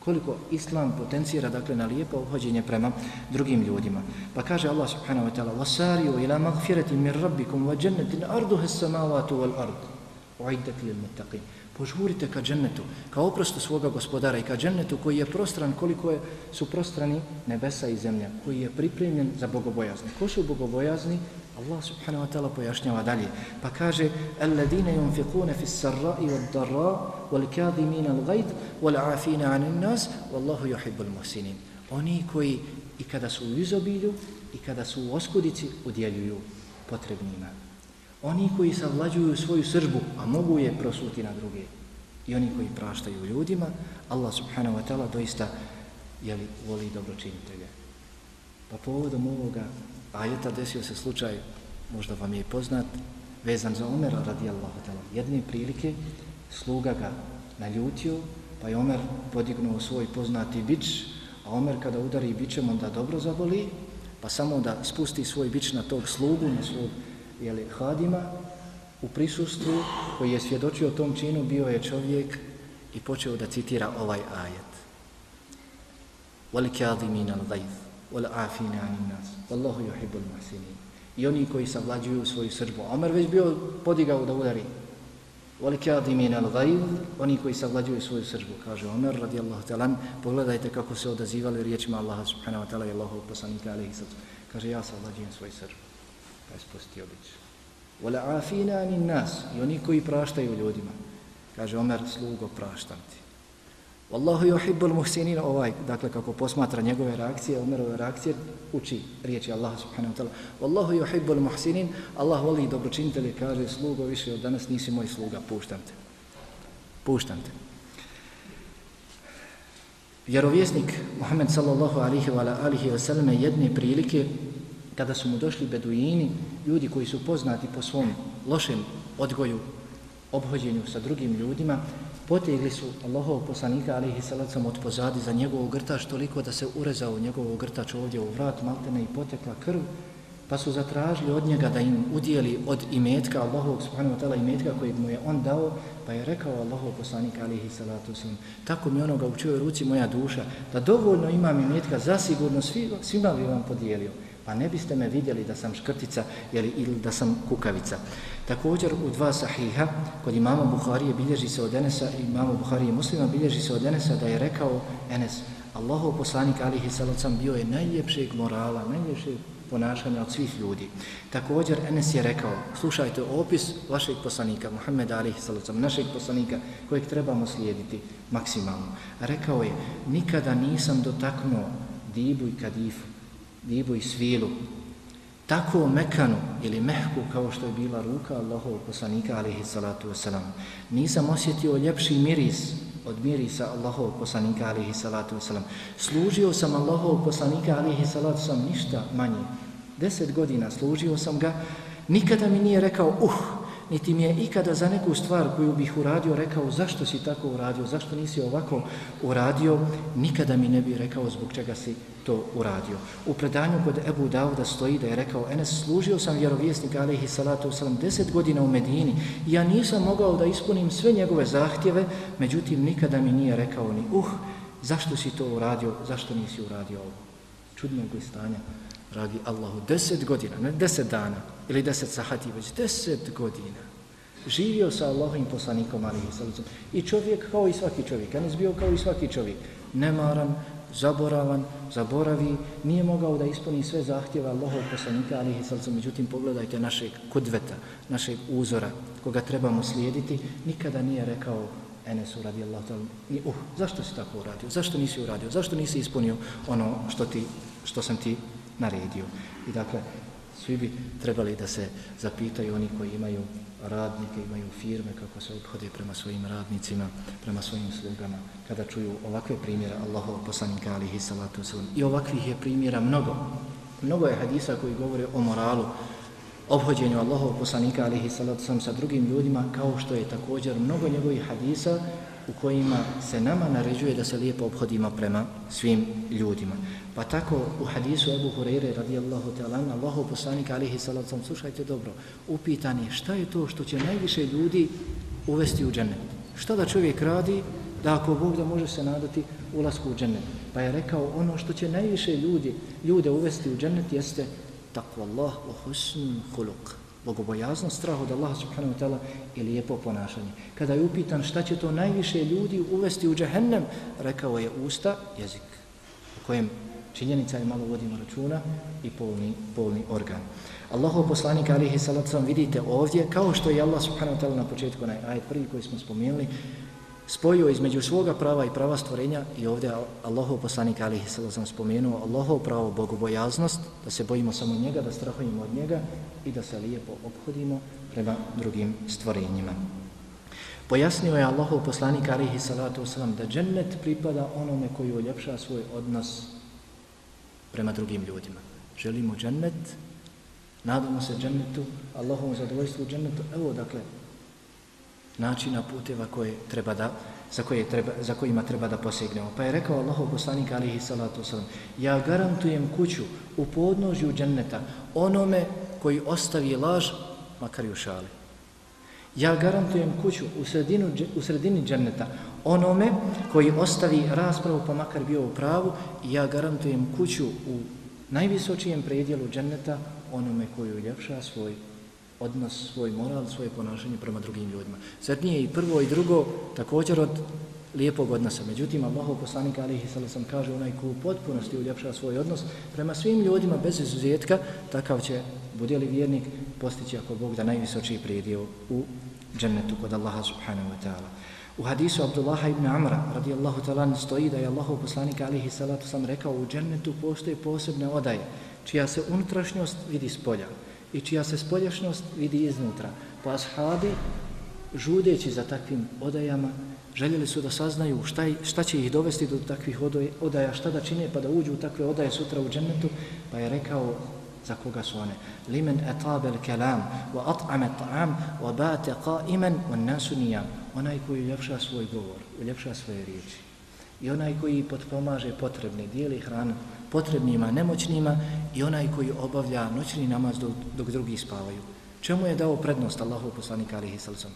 Speaker 2: koliko islam potencira dakle na lijepo obhođenje prema drugim ljudima. Pa kaže Allah subhanahu wa ta'ala: "Wasari'u ila maghfirati min rabbikum wa jannatin arduha as-samawati wal ard." Uiddat lil muttaqin. Požurite ka džennetu, ka oprostu svoga gospodara i ka džennetu koji je prostran koliko je, su prostrani nebesa i zemlja, koji je pripremljen za bogobojazne. Ko su bogobojazni? Allah subhanahu wa ta'ala pojašnjava dalje. Pa kaže Alladine yunfiqune fis sarra'i wal darra wal kadhimina al ghayd wal 'afina 'anil nas wallahu yuhibbul muhsinin. Oni koji i kada su u izobilju i kada su u oskudici udjeljuju potrebnima. Oni koji savlađuju svoju sržbu, a mogu je prosuti na druge. I oni koji praštaju ljudima, Allah subhanahu wa ta'ala doista jeli, voli dobročinitelje. Pa povodom ovoga ajeta desio se slučaj, možda vam je i poznat, vezan za Omera radijallahu ta'ala. Jedne prilike sluga ga naljutio, pa je Omer podignuo svoj poznati bić, a Omer kada udari bićem onda dobro zaboli, pa samo da spusti svoj bić na tog slugu, na svog jeli, hadima, u prisustvu koji je svjedočio tom činu bio je čovjek i počeo da citira ovaj ajet. وَلِكَاظِمِينَ الْغَيْذِ wal afina anin nas. Wallahu yuhibbul muhsinin. I oni koji savlađuju svoju srđbu. Omer već bio podigao da udari. Wal kadimin al ghayb, oni koji savlađuju svoju srđbu, kaže Omer radijallahu ta'ala. Pogledajte kako se odazivali riječima Allaha subhanahu wa ta'ala i Allahu poslanika alejhi salatu. Kaže ja savlađujem svoju srđbu. Pa je spustio bić. Wal afina anin nas, i oni koji praštaju ljudima. Kaže Omer slugo praštam ti. Wallahu yuhibbul muhsinin ovaj dakle kako posmatra njegove reakcije Omerove reakcije uči riječi Allah subhanahu wa taala. Wallahu yuhibbul muhsinin Allah voli dobročinitelje kaže slugo više od danas nisi moj sluga puštam te. Puštam te. Vjerovjesnik Muhammed sallallahu alihi wa alihi wa sallam jedne prilike kada su mu došli beduini ljudi koji su poznati po svom lošem odgoju obhođenju sa drugim ljudima potegli su Allahov poslanika alihi salacom od pozadi za njegovog grtač toliko da se urezao njegovog grtač ovdje u vrat maltene i potekla krv pa su zatražili od njega da im udijeli od imetka Allahovog subhanahu wa ta'ala imetka kojeg mu je on dao pa je rekao Allahov poslanik alihi salatu sallam tako mi onoga u čujoj ruci moja duša da dovoljno imam imetka zasigurno svi, svima bi vam podijelio pa ne biste me vidjeli da sam škrtica jeli, ili da sam kukavica. Također u dva sahiha, kod imama Buharije bilježi se od Enesa i imama Buharije muslima bilježi se od Enesa da je rekao Enes, Allahov poslanik alihi salacam bio je najljepšeg morala, najljepšeg ponašanja od svih ljudi. Također Enes je rekao, slušajte opis vašeg poslanika, Muhammed alihi salacam, našeg poslanika kojeg trebamo slijediti maksimalno. Rekao je, nikada nisam dotaknuo dibu i kadifu, dibu i svilu, tako mekanu ili mehku kao što je bila ruka Allahov poslanika alihi salatu wasalam. Nisam osjetio ljepši miris od mirisa Allahov poslanika alihi salatu wasalam. Služio sam Allahov poslanika alihi salatu wasalam ništa manje. Deset godina služio sam ga, nikada mi nije rekao uh, niti mi je ikada za neku stvar koju bih uradio rekao zašto si tako uradio, zašto nisi ovako uradio, nikada mi ne bi rekao zbog čega si to uradio. U predanju kod Ebu Dauda stoji da je rekao Enes, služio sam vjerovjesnika alaihi salatu wasalam deset godina u Medini. I ja nisam mogao da ispunim sve njegove zahtjeve, međutim nikada mi nije rekao ni uh, zašto si to uradio, zašto nisi uradio ovo. Čudnog li stanja radi Allahu deset godina, ne deset dana ili deset sahati, već deset godina. Živio sa Allahovim poslanikom Ali salatu i čovjek kao i svaki čovjek, Enes bio kao i svaki čovjek, nemaran, zaboravan, zaboravi, nije mogao da ispuni sve zahtjeva Allahov poslanika, ali ih međutim, pogledajte našeg kudveta, našeg uzora, koga trebamo slijediti, nikada nije rekao Enesu radi Allah, ni, uh, zašto si tako uradio, zašto nisi uradio, zašto nisi ispunio ono što, ti, što sam ti naredio. I dakle, svi bi trebali da se zapitaju oni koji imaju radnike, imaju firme, kako se obhode prema svojim radnicima, prema svojim slugama, kada čuju ovakve primjere Allahov poslanika alihi salatu wasalam. I ovakvih je primjera mnogo. Mnogo je hadisa koji govore o moralu, obhođenju Allahov poslanika alihi salatu wasalam sa drugim ljudima, kao što je također mnogo njegovih hadisa u kojima se nama naređuje da se lijepo obhodimo prema svim ljudima. Pa tako u hadisu Ebu Hureyre radijallahu ta'ala Allahu poslanik alihi salacom, slušajte dobro, upitan je šta je to što će najviše ljudi uvesti u džennet? Šta da čovjek radi da ako Bog da može se nadati ulasku u džennet. Pa je rekao ono što će najviše ljudi, ljude uvesti u džennet jeste takvallah wa u husn huluk. Bogobojaznost, strah od Allaha subhanahu wa ta'ala i lijepo ponašanje. Kada je upitan šta će to najviše ljudi uvesti u džehennem, rekao je usta, jezik, u kojem činjenica je malo vodimo računa i polni, polni organ. Allahu poslanik alihi salacom vidite ovdje, kao što je Allah subhanahu wa ta'ala na početku onaj ajet prvi koji smo spomenuli, spojio između svoga prava i prava stvorenja i ovdje Allahov poslanik alihi sam spomenuo Allahov pravo bogobojaznost, da se bojimo samo njega, da strahujemo od njega i da se lijepo obhodimo prema drugim stvorenjima. Pojasnio je Allahov poslanik alihi salatu wasalam da džennet pripada onome koji uljepša svoj odnos prema drugim ljudima. Želimo džennet, nadamo se džennetu, Allahovom zadovoljstvu džennetu, evo dakle, načina puteva koje treba da, za, koje treba, za kojima treba da posegnemo. Pa je rekao Allahov poslanik alihi salatu wasalam, ja garantujem kuću u podnožju dženneta onome koji ostavi laž, makar ju šali. Ja garantujem kuću u, sredinu, u sredini dženneta onome koji ostavi raspravu pa makar bio u pravu i ja garantujem kuću u najvisočijem predjelu dženneta onome koji uljepša svoj odnos, svoj moral, svoje ponašanje prema drugim ljudima. Zar nije i prvo i drugo također od lijepog odnosa. Međutim, Allahov poslanik alihi sallam kaže onaj ko u potpunosti uljepša svoj odnos prema svim ljudima bez izuzetka, takav će, bude li vjernik, postići ako Bog da najvisočiji prijedio u džennetu kod Allaha subhanahu wa ta'ala. U hadisu Abdullaha ibn Amra radijallahu ta'ala stoji da je Allahov poslanik alihi salatu sam rekao u džennetu postoje posebne odaje čija se unutrašnjost vidi s polja i čija se spoljašnjost vidi iznutra. Pa ashabi, žudeći za takvim odajama, željeli su da saznaju šta, šta će ih dovesti do takvih odaja, šta da čine pa da uđu u takve odaje sutra u džennetu, pa je rekao za koga su one. Limen etabel kelam, wa at'ame ta'am, wa bate qa'iman, wa nasu nijam. Onaj koji uljepša svoj govor, uljepša svoje riječi. I onaj koji potpomaže potrebne, dijeli hranu potrebnima, nemoćnima i onaj koji obavlja noćni namaz dok, dok drugi spavaju. Čemu je dao prednost Allahov poslanika alihi sallam?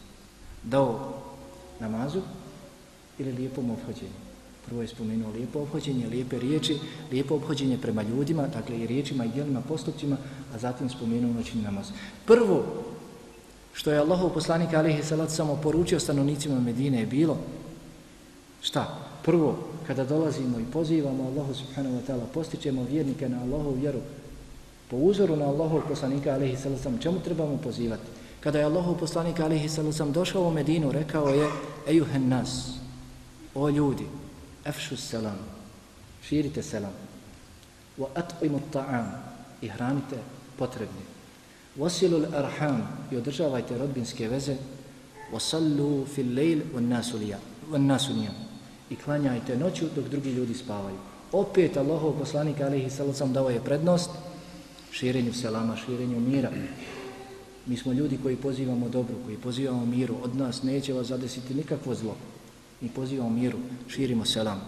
Speaker 2: Dao namazu ili lijepom obhođenju? Prvo je spomenuo lijepo obhođenje, lijepe riječi, lijepo obhođenje prema ljudima, dakle i riječima i djelima, postupcima, a zatim spomenuo noćni namaz. Prvo, što je Allahov poslanik alihi sallam samo poručio stanovnicima Medine je bilo, šta? Prvo, kada dolazimo i pozivamo Allahu subhanahu wa ta'ala, postičemo vjernike na Allahu vjeru, po uzoru na Allahov poslanika alaihi sallam, čemu trebamo pozivati? Kada je Allahov poslanik alaihi sallam došao u Medinu, rekao je, ejuhen nas, o ljudi, efšu selam, širite selam, wa atqimu ta'am, i hranite potrebni, wasilul arham, i održavajte rodbinske veze, wasallu fil lejl, wa nasu nijam, i klanjajte noću dok drugi ljudi spavaju. Opet Allahov poslanik alihi sallam dao je prednost širenju selama, širenju mira. Mi smo ljudi koji pozivamo dobru, koji pozivamo miru. Od nas neće vas zadesiti nikakvo zlo. Mi pozivamo miru, širimo selam.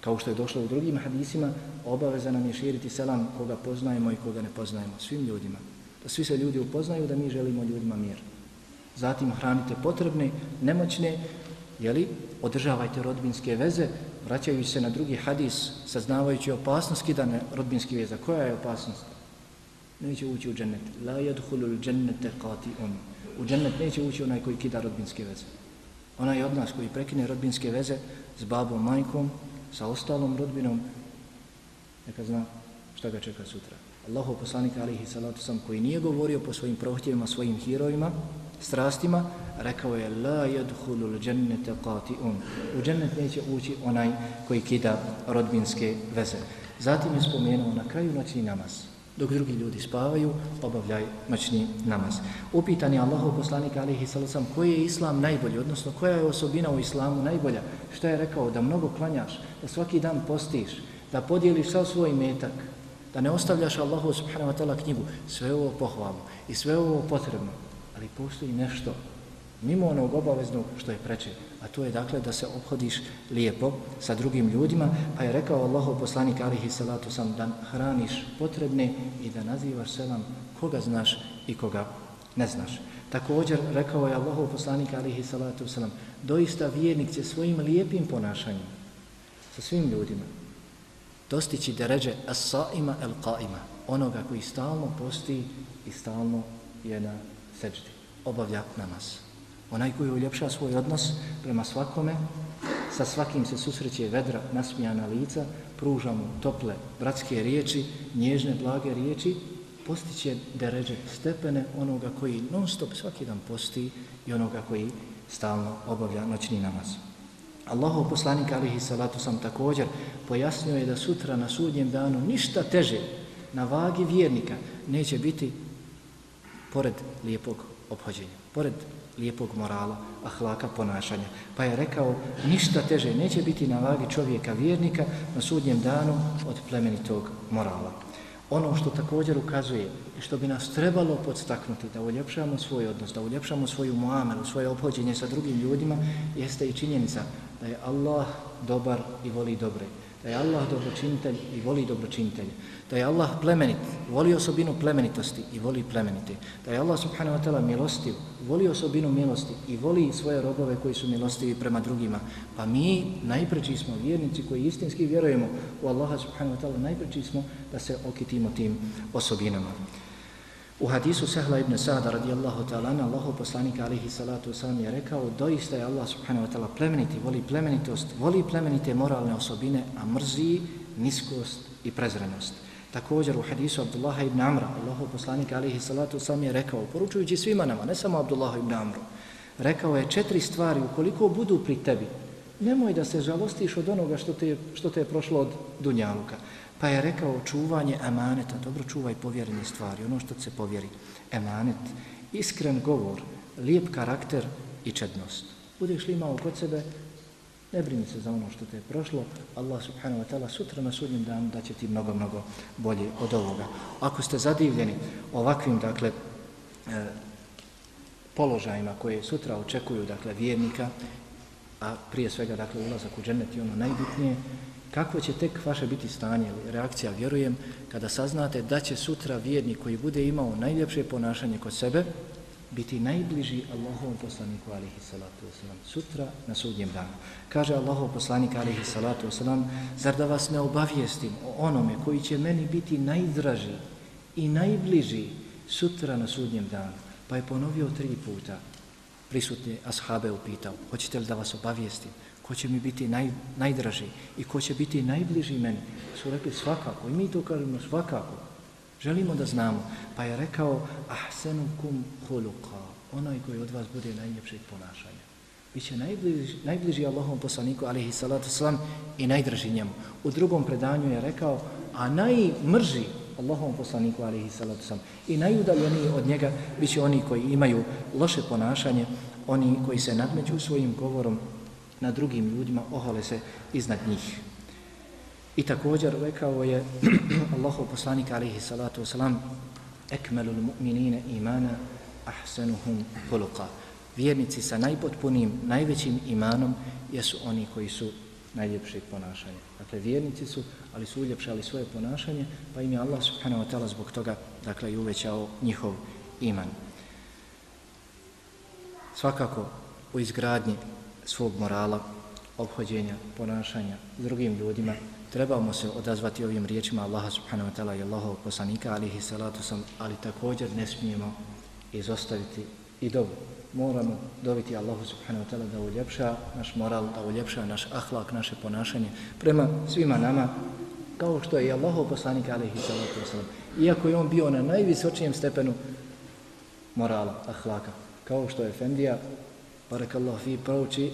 Speaker 2: Kao što je došlo u drugim hadisima, obaveza nam je širiti selam koga poznajemo i koga ne poznajemo. Svim ljudima. Da svi se ljudi upoznaju da mi želimo ljudima mir. Zatim hranite potrebne, nemoćne, jeli, održavajte rodbinske veze, vraćaju se na drugi hadis, saznavajući opasnost skidane rodbinske veze. Koja je opasnost? Neće ući u džennet. La yadkhulul džennete qati on. U džennet neće ući onaj koji kida rodbinske veze. Onaj od nas koji prekine rodbinske veze s babom, majkom, sa ostalom rodbinom, neka zna šta ga čeka sutra. Allahu poslanik alihi salatu sam koji nije govorio po svojim prohtjevima, svojim herojima, strastima, rekao je la yadkhulul jannata qati'un. U džennet neće ući onaj koji kida rodbinske veze. Zatim je spomenuo na kraju noćni namaz. Dok drugi ljudi spavaju, obavljaj noćni namaz. Upitan je Allahov poslanik alihi sallam koji je islam najbolji, odnosno koja je osobina u islamu najbolja. Što je rekao? Da mnogo klanjaš, da svaki dan postiš, da podijeliš sav svoj metak, da ne ostavljaš Allahu subhanahu wa ta'ala knjigu. Sve ovo pohvalno i sve ovo potrebno ali postoji nešto mimo onog obaveznog što je preče, a to je dakle da se obhodiš lijepo sa drugim ljudima, pa je rekao Allahov poslanik alihi salatu sam da hraniš potrebne i da nazivaš selam koga znaš i koga ne znaš. Također rekao je Allahov poslanik alihi salatu sam, doista vjernik će svojim lijepim ponašanjem sa svim ljudima dostići deređe as-saima el-qaima, onoga koji stalno posti i stalno je na seđdi, obavlja namaz. Onaj koji uljepša svoj odnos prema svakome, sa svakim se susreće vedra, nasmijana lica, pruža mu tople bratske riječi, nježne, blage riječi, postiće deređe stepene onoga koji non stop svaki dan posti i onoga koji stalno obavlja noćni namaz. Allahov poslanik alihi salatu sam također pojasnio je da sutra na sudnjem danu ništa teže na vagi vjernika neće biti pored lijepog obhođenja, pored lijepog morala, ahlaka, ponašanja. Pa je rekao, ništa teže neće biti na vagi čovjeka vjernika na sudnjem danu od plemenitog morala. Ono što također ukazuje i što bi nas trebalo podstaknuti da uljepšamo svoj odnos, da uljepšamo svoju muamelu, svoje obhođenje sa drugim ljudima, jeste i činjenica da je Allah dobar i voli dobre da je Allah dobročinitelj i voli dobročinitelje da je Allah plemenit, voli osobinu plemenitosti i voli plemenite, da je Allah subhanahu wa ta'ala milostiv, voli osobinu milosti i voli svoje robove koji su milostivi prema drugima. Pa mi najpreći smo vjernici koji istinski vjerujemo u Allaha subhanahu wa ta'ala, najpreći smo da se okitimo tim osobinama. U hadisu Sehla ibn Sa'da radijallahu ta'ala na Allahu poslanika alihi salatu wasalam je rekao doista je Allah subhanahu wa ta'ala plemeniti, voli plemenitost, voli plemenite moralne osobine, a mrzi niskost i prezrenost. Također u hadisu Abdullaha ibn Amra, Allahu poslanik alihi salatu sam je rekao, poručujući svima nama, ne samo Abdullahu ibn Amru, rekao je četiri stvari, ukoliko budu pri tebi, nemoj da se žalostiš od onoga što te, što te je prošlo od Dunjaluka. Pa je rekao čuvanje emaneta, dobro čuvaj povjerene stvari, ono što se povjeri. Emanet, iskren govor, lijep karakter i čednost. Budeš li imao kod sebe, ne brini se za ono što te je prošlo, Allah subhanahu wa ta'ala sutra na sudnjem danu da će ti mnogo, mnogo bolje od ovoga. Ako ste zadivljeni ovakvim, dakle, e, položajima koje sutra očekuju, dakle, vjernika, a prije svega, dakle, ulazak u džennet i ono najbitnije, kako će tek vaše biti stanje ili reakcija, vjerujem, kada saznate da će sutra vjernik koji bude imao najljepše ponašanje kod sebe, biti najbliži Allahovom poslaniku alihi salatu wasalam sutra na sudnjem danu. Kaže Allahov poslanik alihi salatu wasalam, zar da vas ne obavijestim o onome koji će meni biti najdraži i najbliži sutra na sudnjem danu? Pa je ponovio tri puta prisutni ashabe upitao, hoćete li da vas obavijestim? ko će mi biti naj, najdraži i ko će biti najbliži meni. Su rekli svakako i mi to kažemo svakako. Želimo da znamo. Pa je rekao ahsenukum huluka, onaj koji od vas bude najljepšeg ponašanja. Biće najbliži, najbliži Allahom poslaniku, alihi salatu salam, i najdrži njemu. U drugom predanju je rekao, a najmrži Allahom poslaniku, alihi salatu salam, i najudaljeniji od njega biće oni koji imaju loše ponašanje, oni koji se nadmeću svojim govorom, na drugim ljudima, ohole se iznad njih. I također rekao je Allahov poslanik alaihi salatu wasalam ekmelul mu'minine imana ahsenuhum huluka. Vjernici sa najpotpunim, najvećim imanom jesu oni koji su najljepšeg ponašanja. Dakle, vjernici su, ali su uljepšali svoje ponašanje, pa im je Allah subhanahu wa ta'ala zbog toga, dakle, i uvećao njihov iman. Svakako, u izgradnji svog morala, obhođenja, ponašanja s drugim ljudima, trebamo se odazvati ovim riječima Allaha subhanahu wa ta'ala i Allahovog poslanika, alihi salatu sam, ali također ne smijemo izostaviti i dobu. Moramo dobiti Allahu subhanahu wa ta'ala da uljepša naš moral, da uljepša naš ahlak, naše ponašanje prema svima nama, kao što je i Allahov poslanika, alihi salatu wasalam. iako je on bio na najvisočijem stepenu morala, ahlaka, kao što je Efendija, barakallahu fi prouči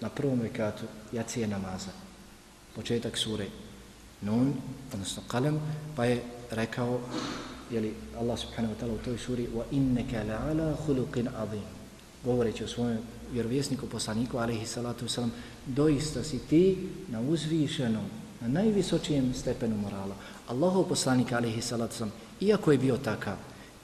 Speaker 2: na prvom rekatu jacije namaza. Početak sure Nun, odnosno Kalem, pa je rekao, jeli Allah subhanahu wa ta'ala u toj suri wa innaka la'ala khuluqin azim. Govoreći o svojem vjerovjesniku, poslaniku, alaihi salatu wasalam, doista si ti na uzvišenom, na najvisočijem stepenu morala. Allahov poslanik, alaihi salatu wasalam, iako je bio takav,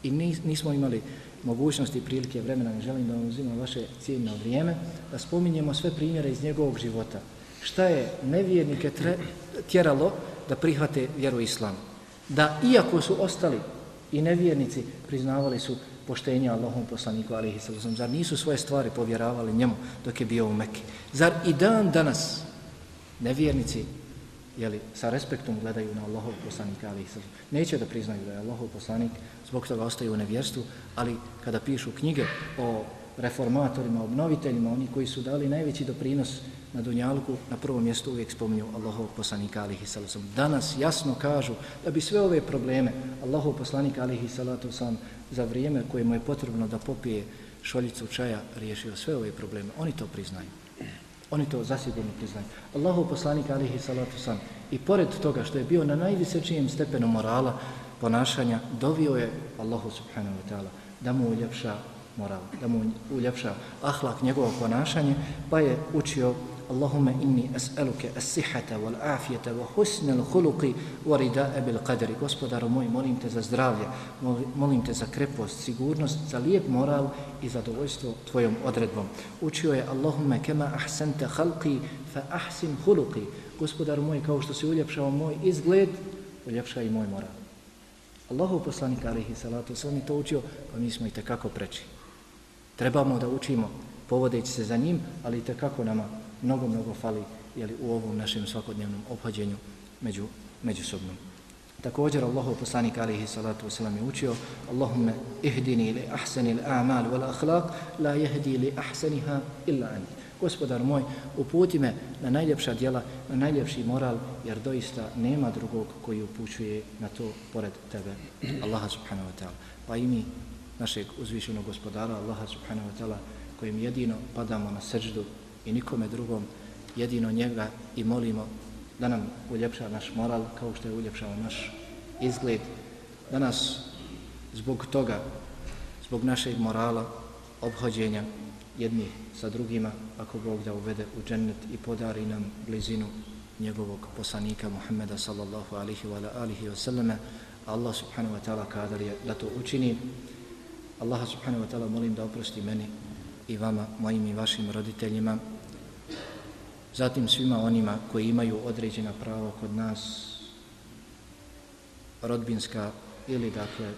Speaker 2: i nismo imali mogućnosti prilike vremena, ne želim da vam uzimam vaše cijeljno vrijeme, da spominjemo sve primjere iz njegovog života. Šta je nevjernike tre, tjeralo da prihvate vjeru islamu? Da iako su ostali i nevjernici, priznavali su poštenja Allahom poslaniku alihi sallam. Zar nisu svoje stvari povjeravali njemu dok je bio u Mekke? Zar i dan danas nevjernici jeli, sa respektom gledaju na Allahov poslanika alihi sallam? Neće da priznaju da je Allahov poslanik, zbog toga ostaju u nevjerstvu, ali kada pišu knjige o reformatorima, obnoviteljima, oni koji su dali najveći doprinos na Dunjalku, na prvom mjestu uvijek spominju Allahov poslanika alihi sallam. Danas jasno kažu da bi sve ove probleme Allahov poslanika alihi salatu sam za vrijeme koje mu je potrebno da popije šoljicu čaja riješio sve ove probleme. Oni to priznaju. Oni to zasigurno priznaju. Allahov poslanika alihi salatu sam i pored toga što je bio na najvisečijem stepenu morala ponašanja, dovio je Allahu subhanahu wa ta'ala da mu uljepša moral, da mu uljepša ahlak njegovo ponašanje, pa je učio Allahumma inni as'aluka as-sihhata wal afiyata wa بالقدر khuluqi wa bil qadri. Gospodaru moj, molim te za zdravlje, molim te za krepost, sigurnost, za lijep moral i zadovoljstvo tvojom odredbom. Učio je Allahumma kama ahsanta khalqi fa ahsin khuluqi. Gospodaru moj, kao što si uljepšao moj izgled, uljepšaj i moj moral. Allahu poslanik alaihi salatu sallam to učio, pa mi smo i kako preči. Trebamo da učimo povodeći se za njim, ali i kako nama mnogo, mnogo fali jeli, u ovom našem svakodnevnom obhođenju među, međusobnom. Također Allahu poslanik alihi salatu wasalam je učio Allahumme ihdini li ahsani amal wal akhlaq la jehdi li ahsaniha illa ani. Gospodar moj, uputi me na najljepša djela, na najljepši moral, jer doista nema drugog koji upućuje na to pored tebe, Allaha subhanahu wa ta'ala. Pa i mi, našeg uzvišenog gospodara, Allaha subhanahu wa ta'ala, kojim jedino padamo na srđdu i nikome drugom, jedino njega i molimo da nam uljepša naš moral kao što je uljepšao naš izgled, da nas zbog toga, zbog našeg morala, obhođenja jednih sa drugima, ako Bog da uvede u džennet i podari nam blizinu njegovog poslanika Muhammeda sallallahu alihi wa alihi wa sallame, Allah subhanahu wa ta'ala kadar je da to učini. Allah subhanahu wa ta'ala molim da oprosti meni i vama, mojim i vašim roditeljima, zatim svima onima koji imaju određena prava kod nas, rodbinska ili dakle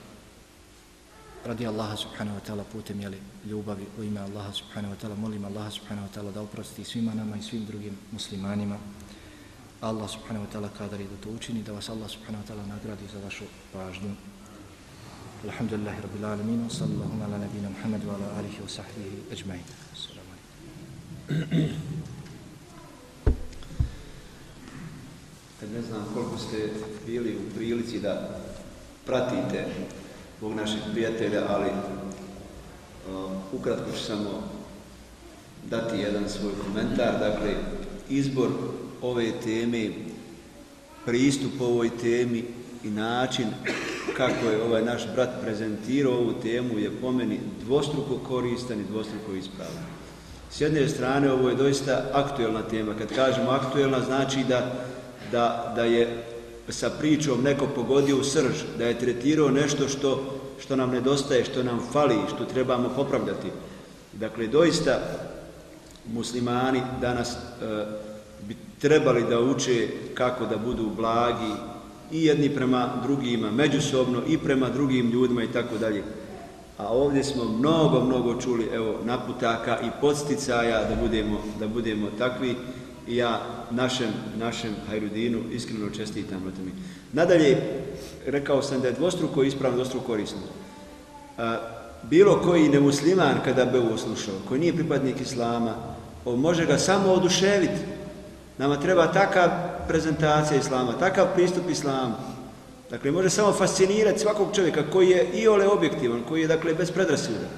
Speaker 2: radi Allaha subhanahu wa ta'ala putem jeli, ljubavi u ime Allaha subhanahu wa ta'ala molim Allaha subhanahu wa ta'ala da oprosti svima nama i svim drugim muslimanima. Allah subhanahu wa ta'ala kadar da to učini da vas Allah subhanahu wa ta'ala nagradi za vašu pažnju. Alhamdulillahi rabbil alamin sallallahu ala nabina Muhammad wa ala alihi wa sahbihi ajma'in. Assalamu alaikum.
Speaker 1: Kad ne znam koliko ste bili u prilici da pratite Bog naših prijatelja, ali uh, ukratko ću samo dati jedan svoj komentar. Dakle, izbor ove teme, pristup ovoj temi i način kako je ovaj naš brat prezentirao ovu temu je po meni dvostruko koristan i dvostruko ispravan. S jedne strane, ovo je doista aktuelna tema. Kad kažemo aktuelna, znači da da, da je sa pričom neko pogodio u srž, da je tretirao nešto što, što nam nedostaje, što nam fali, što trebamo popravljati. Dakle, doista muslimani danas e, bi trebali da uče kako da budu blagi i jedni prema drugima, međusobno i prema drugim ljudima i tako dalje. A ovdje smo mnogo, mnogo čuli evo, naputaka i podsticaja da budemo, da budemo takvi i ja našem, našem Hajrudinu iskreno čestitam na tome. Nadalje, rekao sam da je dvostruko ispravno, dvostruko korisno. A, bilo koji nemusliman kada bi ovo slušao, koji nije pripadnik Islama, on može ga samo oduševiti. Nama treba takav prezentacija Islama, takav pristup Islamu. Dakle, može samo fascinirati svakog čovjeka koji je i ole objektivan, koji je, dakle, bez predrasuda.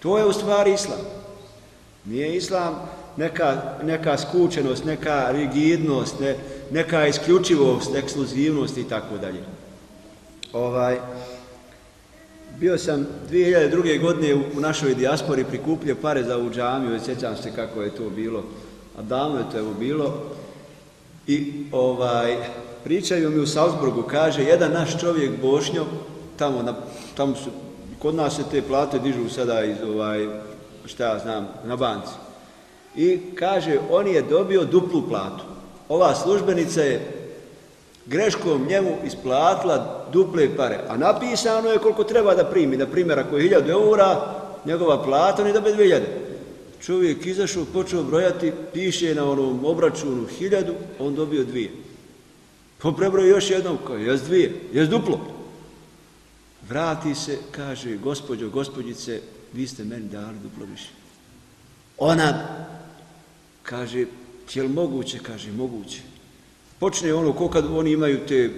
Speaker 1: To je u stvari Islam. Nije Islam neka, neka skučenost, neka rigidnost, ne, neka isključivost, ekskluzivnost i tako dalje. Ovaj, bio sam 2002. godine u našoj dijaspori prikupljio pare za ovu džamiju, sjećam se kako je to bilo, a davno je to evo bilo. I ovaj, pričaju mi u Salzburgu, kaže, jedan naš čovjek Bošnjo, tamo, na, tamo su, kod nas se te plate dižu sada iz, ovaj, šta ja znam, na banci. I kaže, on je dobio duplu platu. Ova službenica je greškom njemu isplatila duple pare. A napisano je koliko treba da primi. Na primjer, ako je 1000 eura, njegova plata, on je dobe 2000. Čovjek izašao, počeo brojati, piše na onom obračunu 1000, on dobio dvije. Pa po prebroju još jednom, kao, jes dvije, jes duplo. Vrati se, kaže, gospođo, gospođice, vi ste meni dali duplo više. Ona, kaže, je moguće? Kaže, moguće. Počne ono, ko kad oni imaju te,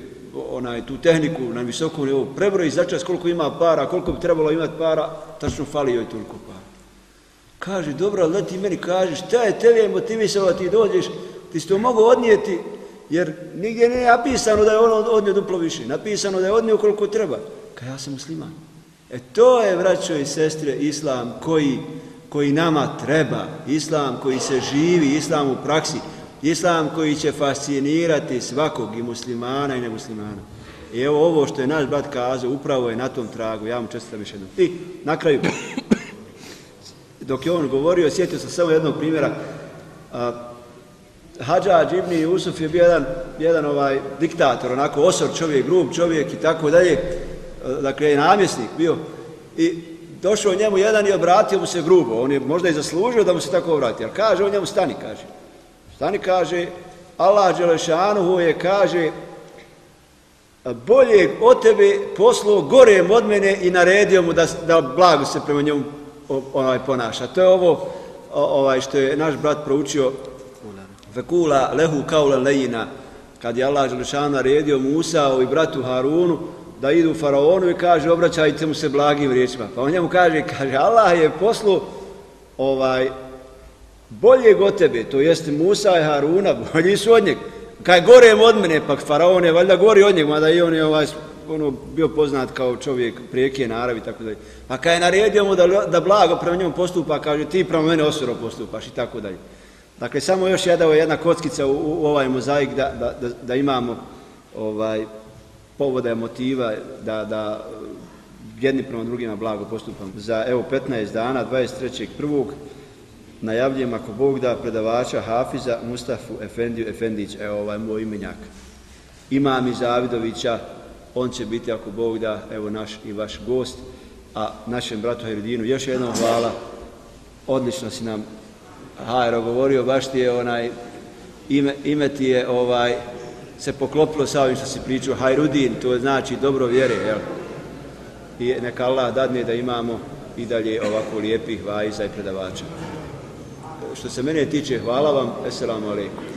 Speaker 1: onaj, tu tehniku na visokom nivou, prebroji začas koliko ima para, koliko bi trebalo imati para, tačno fali joj toliko para. Kaže, dobro, ali ti meni kaže, šta je tebi motivisalo ti dođeš, ti si to mogu odnijeti, jer nigdje nije napisano da je ono odnio duplo više, napisano da je odnio koliko treba. Kaj ja sam musliman. E to je, vraćo i sestre, islam koji, koji nama treba, islam koji se živi, islam u praksi, islam koji će fascinirati svakog i muslimana i nemuslimana. I evo ovo što je naš brat kazao, upravo je na tom tragu, ja mu čestitam još jednom. I na kraju, dok je on govorio, sjetio sam samo jednog primjera, Hadža ibn Jusuf je bio jedan, jedan ovaj diktator, onako osor čovjek, grub čovjek i tako dalje, dakle je namjesnik bio i došao njemu jedan i obratio mu se grubo, on je možda i zaslužio da mu se tako obrati, ali kaže on njemu stani, kaže. Stani, kaže, Allah Đelešanuhu je, kaže, bolje od tebe poslao gorem od mene i naredio mu da, da blago se prema njemu onaj, ponaša. To je ovo ovaj što je naš brat proučio Vekula lehu kaula lejina kad je Allah Đelešanu naredio Musa i bratu Harunu da idu faraonu i kaže obraćajte mu se blagim riječima. Pa on njemu kaže, kaže Allah je poslu ovaj bolje od tebe, to jeste Musa i Haruna, bolji su od njeg. Kaj gore od mene, pa faraon je valjda gori od njeg, mada i on je ovaj, ono, bio poznat kao čovjek prijeke naravi, tako dalje. Pa kaj je naredio mu da, da blago prema njemu postupa, kaže ti prema mene osuro postupaš i tako dalje. Dakle, samo još jedna, jedna kockica u, u ovaj mozaik da, da, da, da imamo ovaj povoda motiva da, da jedni prema drugima blago postupamo. Za evo 15 dana, 23.1. najavljujem ako Bog da predavača Hafiza Mustafu Efendiju Efendić, evo ovaj moj imenjak. Imam i Zavidovića, on će biti ako Bog da, evo naš i vaš gost, a našem bratu Heridinu još jednom hvala, odlično si nam Hajro govorio, baš ti je onaj, ime, ime ti je ovaj, se poklopilo sa ovim što si pričao, Hajrudin, to znači dobro vjere, jel? I neka Allah dadne da imamo i dalje ovako lijepih vajza i predavača. Što se mene tiče, hvala vam, eselamu alaikum.